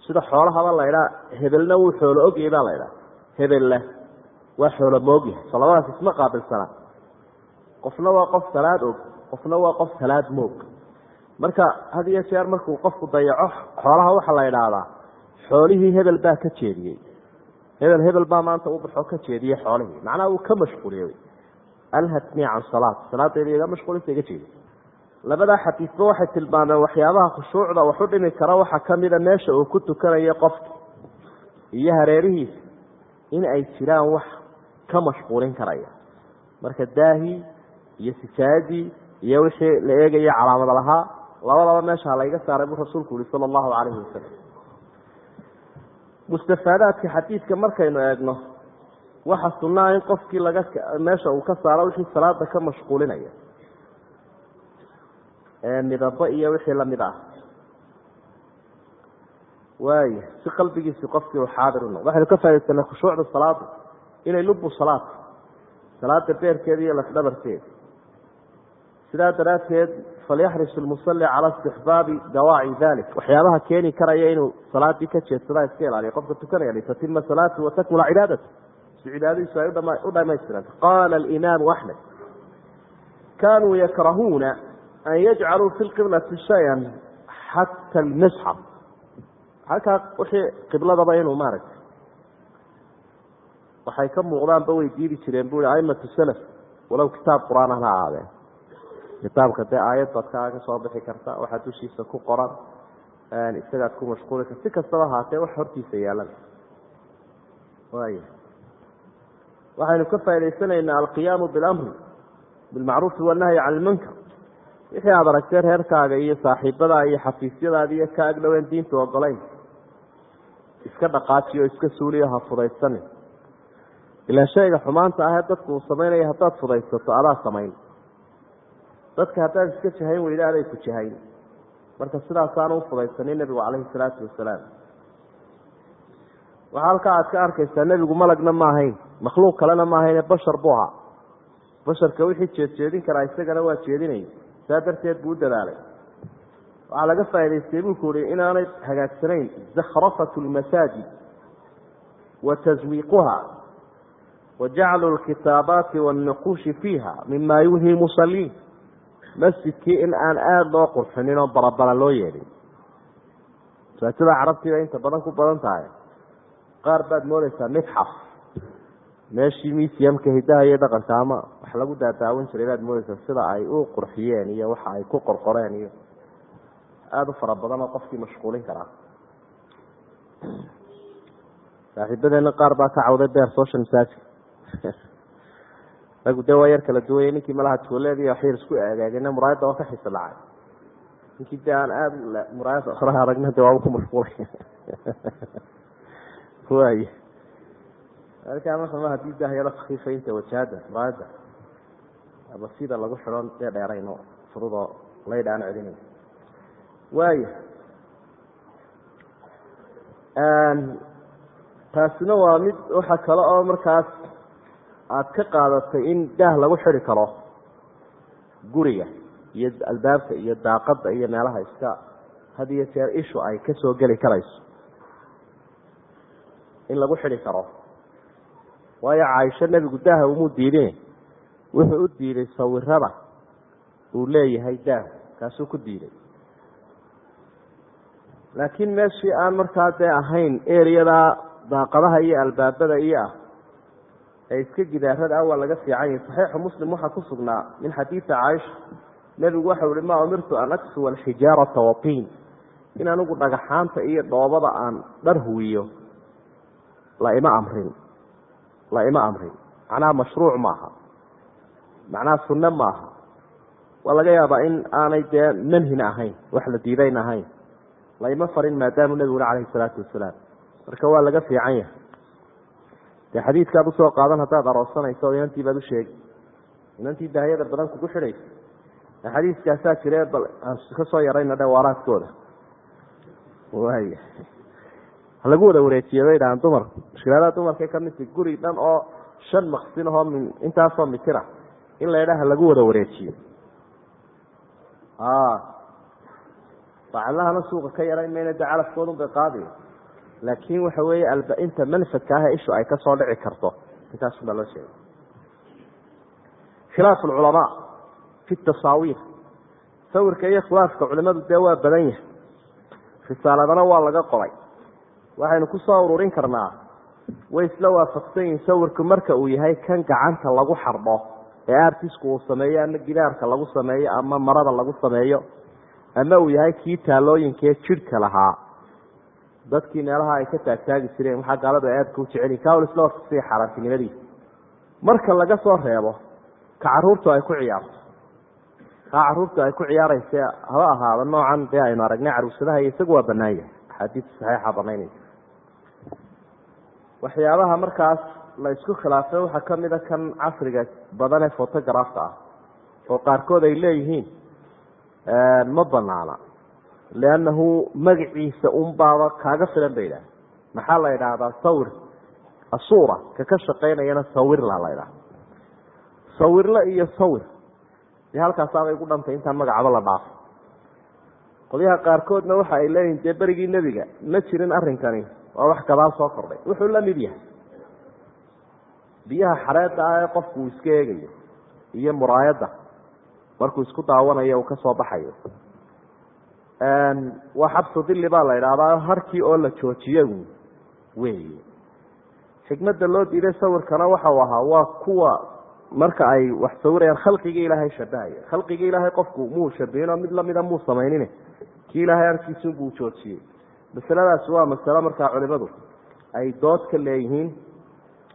sida xoolahaba laydhaa hebelna wuu xoolo ogyahay baa laydhaa hebella waa xoolo moogyahay so labadaas isma qaabilsana qofna waa qof salaad og qofna waa qof salaad moog. Marka had iyo jeer markuu qofku dayaco xoolaha waxaa la idhaahdaa xoolihii hebel baa ka jeediyey. Hebel hebel baa maanta u baxoo ka jeediyey xoolihii. Macnaha uu ka mashquuliyey. Alhatnii can salaat salaadayda iga mashquulisa iga jeedi labadaa xadiisba waxay tilmaameen waxyaabaha khushuucda waxu dhimi kara. Waxaa kamida meesha uu ku tukanayo qofka iyo hareerihiisa in ay jiraan wax ka mashquulin karaya. Marka daahii iyo sijaadii iyo wixii la eegaya calaamada lahaa labadaba meesha layga saaray buu rasuulku yihi sala allahu calayhi wasalam mustafaadaadka xadiidka markaynu eegno waxa sunaa in qofkii laga meesha uu ka saaro wixii salaada ka mashquulinaya. Midabo iyo wixii la mid ah. Waaya si qalbigiisi qofkii uu xaadir u noqdo. Waxaynu ka faaidaysana khushuucda salaada inay lubu salaad salaada beerkeeda iyo lafdhabarteeda sidaa daraadteed falyaxris lmusalli cala istixbaabi dawaaci dalik waxyaabaha keeni karaya inuu salaadii ka jeedsadaa iska ilaaliya qofka tukanaya litatima salaatu watakmula cibaadatu cibaadadiisu ay u dhamaystiranta qaala alimaamu axmed kanuu yakrahuuna an yajcaluu fi lqiblati shayan xata almisxaf halkaa wixii qibladaba inuu maaragtay waxay ka muuqdaanba way diidi jireen bui aimatu salaf walow kitaab qur'aan hana ahaadeen kitaabka dee aayad baad kaaga soo bixi karta waxaa dushiisa ku qoran isagaad ku mashquuli karta. Si kastaba ahaatee wax hortiisa yaalada waaya waxaynu ka faa'idaysanaynaa alqiyaamu bilamri bilmacruufi wanahyi can ilmunkar wixii aada aragtee reerkaaga iyo saaxiibadaa iyo xafiisyadaada iyo ka agdhoween diinta ogolayn iska dhaqaajiyo o iska suuliyo ha fudaysanin. Ilaa shayga xumaanta ahee dadku uu samaynayo haddaad fudaysato adaa samayn dadka haddaad iska jahayn weyda aday ku jahayn. Marka sidaasaanu ufudaysanin nebigu calayhi salaatu wasalaam. Waxaa halkaa aad ka arkaysaa nebigu malagna ma ahayn makhluuq kalena ma ahayne bashar buu ahaa. Basharka wixii jeedjeedin karaa isagana waa jeedinaya saa darteed buu dadaalay. Waxaa laga faa'idaystay buu uhi inaanay hagaagsanayn zakhrafatu lmasaajid wa taswiiquha wa jaclu lkitaabaati wاlnuquushi fiiha mima yuhii musaliin masjidkii in aan aada loo qurxinin oo barabara loo yeedhin masaajida carabtiiba inta badan ku badan tahay. Qaar baad moodeysaa midxaf meeshii museumka hidaha iyo dhaqanka ama wax lagu daadaawan jiray baad moodeysaa sida ay u qurxiyeen iyo waxa ay ku qorqoreen iyo aada u fara badan oo qofkii mashquulin karaa. Saaxiibadeena qaar baa ka cawday beer social masaajid ragu dee waa yar kala duwanya ninkii malaha jooleedi waxyar isku eegeegena muraayadda waa ka xiisa dhacay ninkii dee aan aada muraayadda hore aragna de waaba ku mashquulay waay markaa maxuma haddii dahyaro kafiifaynta wajahada muraayadda ama sida lagu xidhon dee dheerayno furudoo laydha aan celinayn taasina waa mid waxa kale oo markaas aada ka qaadatay in daah lagu xidi karo guriga iyo albaabka iyo daaqada iyo meelaha iska had iyo jeer ishu ay ka soo geli karayso. In lagu xidi karo. Waayo caaisho nebigu daaha umuu diidin wuxuu u diiday sawirada uu leeyahay daah kaasuu ku diiday. Laakiin meeshii aan markaa dee ahayn ereyada daaqadaha iyo albaabada iyo ah ee iska gidaarada awal laga fiican yahay. Saxiixu muslim waxaa ku sugnaa min xadiidi caaisha. Nebigu waxau ihi maa umirtu an aksuwa alxijaarata watiin in anigu dhagaxaanta iyo dhoobada aan dhar huwiyo la ima amrin. La ima amrin. Macnaha mashruuc maaha. Macnaha sunne maaha. Waa laga yaabaa in aanay dee manhina ahayn wax la diidayna ahayn. La ima farin maadaamuu nebigu uli calayhi salaatu wasalaam. Marka waa laga fiican yahay dee xadiidkaad u soo qaadan haddaad aroosanayso inantii baad usheegi inantii dahyada badan kugu xidhaysa xadiiskaasaa jire bal aan ka soo yarayna dhe waaraadkooda. Waaya halagu wada wareejiye bay dhahaan dumarku mushkilaadaha dumarkay ka midta guri dhan oo shan maqsin ahoo min intaasoo mitira. In la ydhaha lagu wada wareejiyo. Bacadlahana suuqa ka yarayn mayna de calafkoodun bay qaadiya laakiin waxa weeye alba-inta manfadka ah ishu ay ka soo dhici karto intaasun baa loo sheegay. Khilaaf alculamaa fi tasaawiir. Sawirka iyo khilaafka culimadu dee waa badan yahay. Risaaladana waa laga qoray waxaynu ku soo ururin karnaa way isla waafaqsan yihiin sawirku marka uu yahay kan gacanta lagu xardho ee artisku uu sameeyo ama gidaarka lagu sameeyo ama marada lagu sameeyo ama uu yahay kii taalooyinkaee jidhka lahaa dadkii meelaha ay ka taagtaagi jireen waxaa gaaladu aadka u jeceliin kawl isla waafaqsanya xaaraantinimadiisa marka laga soo reebo ka caruurtu ay ku ciyaarto. Kaa caruurtu ay ku ciyaarayse haba ahaado noocan dee aynu aragnay caruusadaha iyo isagu waa banaan yahay. Axaadiis saxiixa banaynaysa waxyaabaha markaas la isku khilaafay waxaa kamida kan casriga badan ee photografka ah oo qaarkood ay leeyihiin ma banaana liannahu magaciisa unbaaba kaaga filan ba yidhaha maxaa la yidhaahdaa sawir asuura ka ka shaqaynayana sawirla la ydhaha sawirle iyo sawir dee halkaasaabay ugu dhantay intaan magacaba la dhaafo qolyaha qaarkoodna waxa ay leeyihiin dee berigii nebiga ma jirin arrinkani waa wax gadaal soo kordhay wuxuu la mid yahay biyaha xareedda ah ee qofku uu iska eegayo iyo muraayadda markuu isku daawanayo uu ka soo baxayo waa xabsu dilli baa la idhaahdaa harkii oo la joojiyo wey xikmadda loo diiday sawirkana waxau ahaa waa kuwa marka ay wax sawirayaan khalqigii ilaahay shabahaya khalqigii ilaahay qofku muu shabihinoo mid lamida muu samaynin kii ilaahay harkiisunbuu joojiyey. Masaladaasi waa masalo markaa culimadu ay dood ka leeyihiin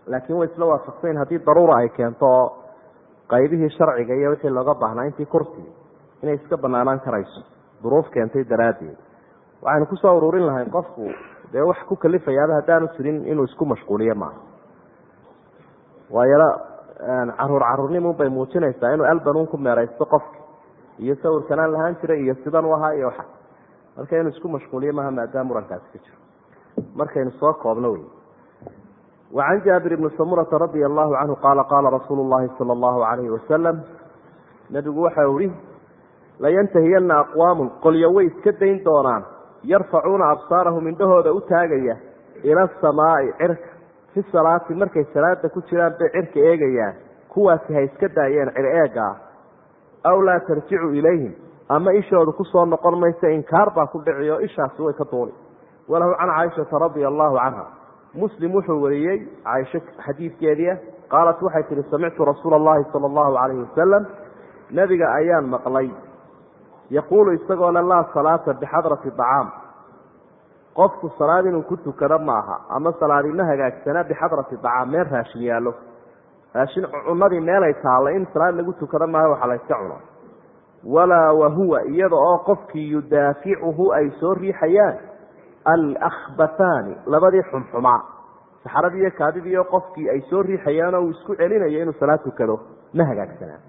laakiin way isla waafaqsayn haddii daruura ay keento oo qaybihii sharciga iyo wixii looga baahnaa intii kursi inay iska banaanaan karayso duruuf keentay daraaddeed. Waxaynu ku soo ururin lahay qofku dee wax ku kalifayaaba haddaanu jirin inuu isku mashquuliyo maaha waayala carruur caruurnimun bay muujinaysaa inuu albanuun ku meeraysto qofka iyo sawirkanaan lahaan jiray iyo sidan u ahaa iyo waxa. Marka inuu isku mashquuliyo maaha maadaama murankaasi ka jiro. Markaynu soo koobno wey wacan jaabir ibni samurata radia allahu canhu qaala qaala rasuulu llahi sala allahu calayhi wasalam nebigu waxa uu ihi layantahiyana aqwaamun qolyo way iska dayn doonaan yarfacuuna absaarahum indhahooda u taagaya ila asamaai cirka. Fi salaati markay salaada ku jiraan bay cirka eegayaan kuwaasi ha iska daayeen cir eega. Ah aw laa tarjicu ilayhim ama ishooda ku soo noqon maysa inkaar baa ku dhici ishaasi way ka duuli. Walahu can caaishata radia allahu canha. Muslim wuxuu wariyey caaisho xadiidkeediia qaalat waxay tihi samictu rasuula allahi sala allahu calayhi wasalam nebiga ayaan maqlay yaquulu isagoo le laa salaata bixadrati dacaam qofku salaad inuu ku tukado maaha ama salaadi ma hagaagsana bixadrati dacaam meel raashin yaallo raashin cunadii meelay taalla in salaad lagu tukado maaha waxa la yska cuno walaa wahuwa iyada oo qofkii yudaaficuhu ay soo riixayaan alakbathaani labadii xumxumaa saxaradii iyo kaadidiiyo qofkii ay soo riixayaan oo uu isku celinayo inuu salaad tukado ma hagaagsanaa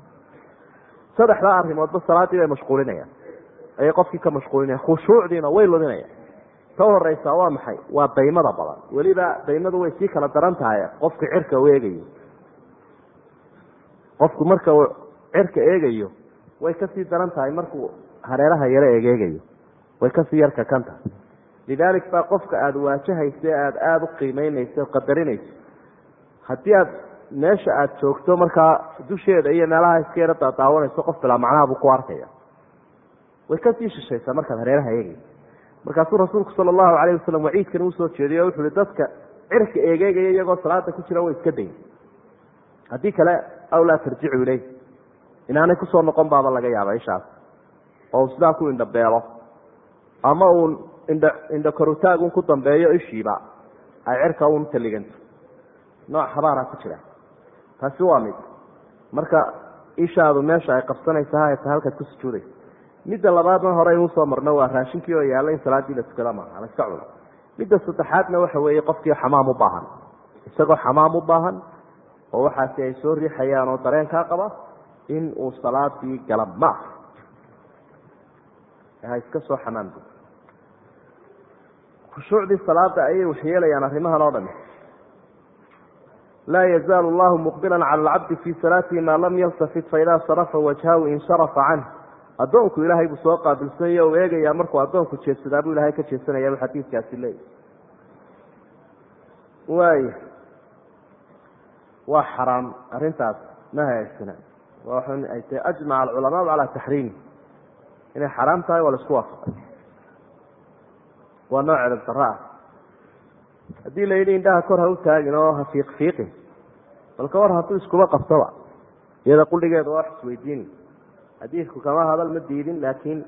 saddexdaa arrimoodba salaaddii bay mashquulinayaan. Ayay qofkii ka mashquulinayaan. Khushuucdiina way luminayaan. Ta horeysaa waa maxay? Waa daymada badan. Weliba daymadu way sii kala daran tahay. Qofku cirka u eegayo. Qofku marka uu cirka eegayo way ka sii daran tahay markuu hareeraha yaro egeegayo way ka sii yarka kan tahay. Lidaalik baa qofka aada waajahayso e aada aada u qiimeynayso qadarinayso haddii aad meesha aada joogto markaa dusheeda iyo meelaha iska yaro daadaawanayso qof bilaa macnaha buu ku arkaya. Way ka sii shishaysaa markaad hareeraha eegayso markaasuu rasuulku sala allahu calayh wasalam waciidkan u soo jeediyo o wuxu uhi dadka cirka eegeegaya iyagoo salaada ku jira way iska dayn. Haddii kale aw laa tarjicu ileyh inaanay ku soo noqon baaba laga yaaba ishaas. Oo sidaa ku indhabeelo. Ama uu indha indha korutaagun ku dambeeyo ishiiba. Ay cirka un taliganto. Nooc habaara ku jira taasi waa mid. Marka ishaadu meesha ay qabsanaysa hayata halkaad ku sujuudaysa midda labaadna hore inuu soo marno waa raashinkii oo yaalla in salaaddii la tukada maaha la iska cuno midda saddexaadna waxa weeye qofkii xamaam u baahan. Isagoo xamaam u baahan oo waxaasi ay soo riixayaan oo dareenkaa qaba in uu salaadii gala ma ha iska soo xamaamdo khushuucdii salaada ayay waxyeelayaan arrimahan oo dhami laa yazaalu allahu muqbilan cala alcabdi fii salaatihi maa lam yaltafit faidaa sarafa wajhahu insharafa canh addoonku ilaahay buu soo qaabilsanya u eegayaa markuu addoonku jeedsadaa buu ilahay ka jeedsanaya bu xadiidkaasi leeyahy waaya waa xaraam arrintaas ma hagaagsana waxun ay tahay ajmaca alculamaau calaa taxriimi inay xaraam tahay waa la isku waafaqay. Waa nooc edab ah. Haddii la yidhi indhaha kor ha u taagin oo ha fiiq balka war hadduu iskuba qabtoba iyada qudhigeeda waa wax isweydiini xadiidku kama hadal ma diidin laakiin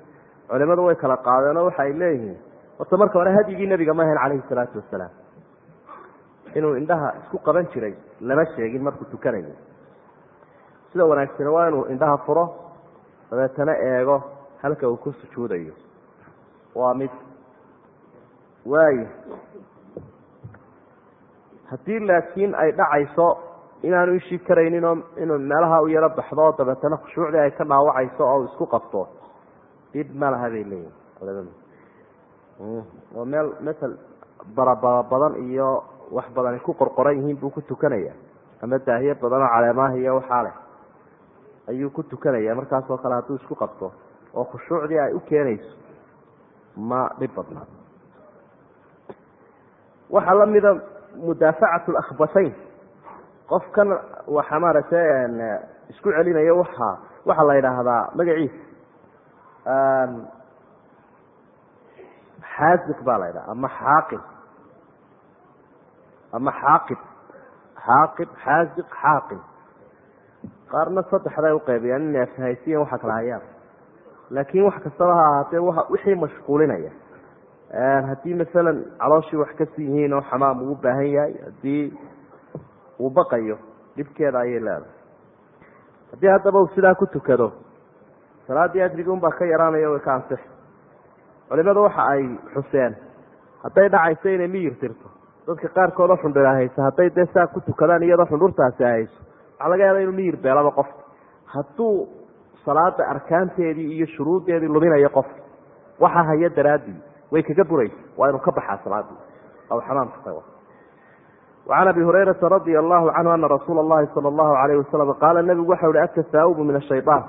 culimadu way kala qaadeen oo waxa ay leeyihiin. Horta marka hore hadyigii nebiga ma ahayn calayhi salaatu wasalaam inuu indhaha isku qaban jiray lama sheegin markuu tukanayo sida wanaagsane waa inuu indhaha furo dabeetana eego halka uu ku sujuudayo. Waa mid waayo haddii laakiin ay dhacayso inaanu ishii karaynin oo inuu meelaha u yaro baxdo dabeetana khushuucdii ay ka dhaawacayso oo isku qabto. Dhib ma laha bay leeyihiin culimadu oo meel masel barabara badan iyo wax badan ku qorqoran yihiin buu ku tukanaya. Ama daahiye badan oo caleemaha iyo waxaa leh ayuu ku tukanaya markaasoo kale hadduu isku qabto. Oo khushuucdii ay u keenayso ma dhib badnaa waxaa lamida mudaafacat lakhbasayn qofkan waxa maaragtay isku celinayo waxa waxaa la yidhaahdaa magaciisa xaasiq baa la yidhaha ama xaaqib. Ama xaaqib. Xaaqib xaasiq xaaqib. Qaarna saddexday uqeybiyaan inay afhaysiyan waxa kala hayaan. Laakiin wax kastaba ha ahaatee wixii mashquulinaya. Haddii masalan calooshii wax ka sii yihiin oo xamaam uu baahan yahay haddii uu baqayo dhibkeeda ayay leedahay. Haddii haddaba uu sidaa ku tukado salaaddii ajrigi unbaa ka yaraanaya way ka ansixi culimadu waxa ay xuseen hadday dhacayso inay miyir tirto. Dadka qaarkoodoo xundhura haysa hadday dee saa ku tukadaan iyadoo xundhurtaasi hayso. Waxaa laga yaaba inuu miyir beelaba qofka hadduu salaada arkaanteedii iyo shuruuddeedii luminayo qofka waxa haya daraaddii way kaga buraysa waa inuu ka baxaa salaadii. Aw xamaamka tago wacan abi hurayrata radia allahu canhu ana rasuula allahi sala allahu alayh wasalam qaala nabigu waxau ihi atasaaubu min ashayaan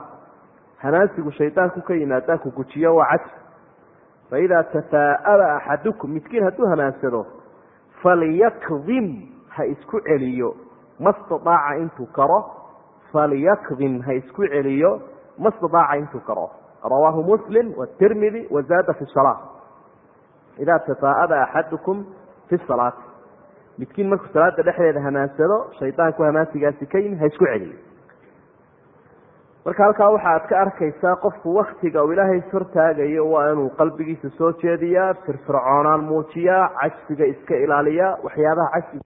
hanaansigu shaydaanku ka yimaadaa ku gujiyo waa cajs faidaa tafaa'ala axadukum midkiin hadduu hamaansado falyakdim ha isku celiyo ma stadaaca intuu karo falyakdim ha isku celiyo ma stadaaca intuu karo rawaahu muslim wtirmidi wazaada fi salaa idaa tafaa'ada axadukum fi salaati midkiin markuu salaada dhexdeeda hamaansado shaydaanku hamaansigaasi ka yimi ha isku celiyo marka halkaa waxaad ka arkaysaa qofku waktiga uu ilaahay hortaagayo waa inuu qalbigiisa soo jeediyaa firfircoonaan muujiyaa cajsiga iska ilaaliyaa waxyaabaha cajsiga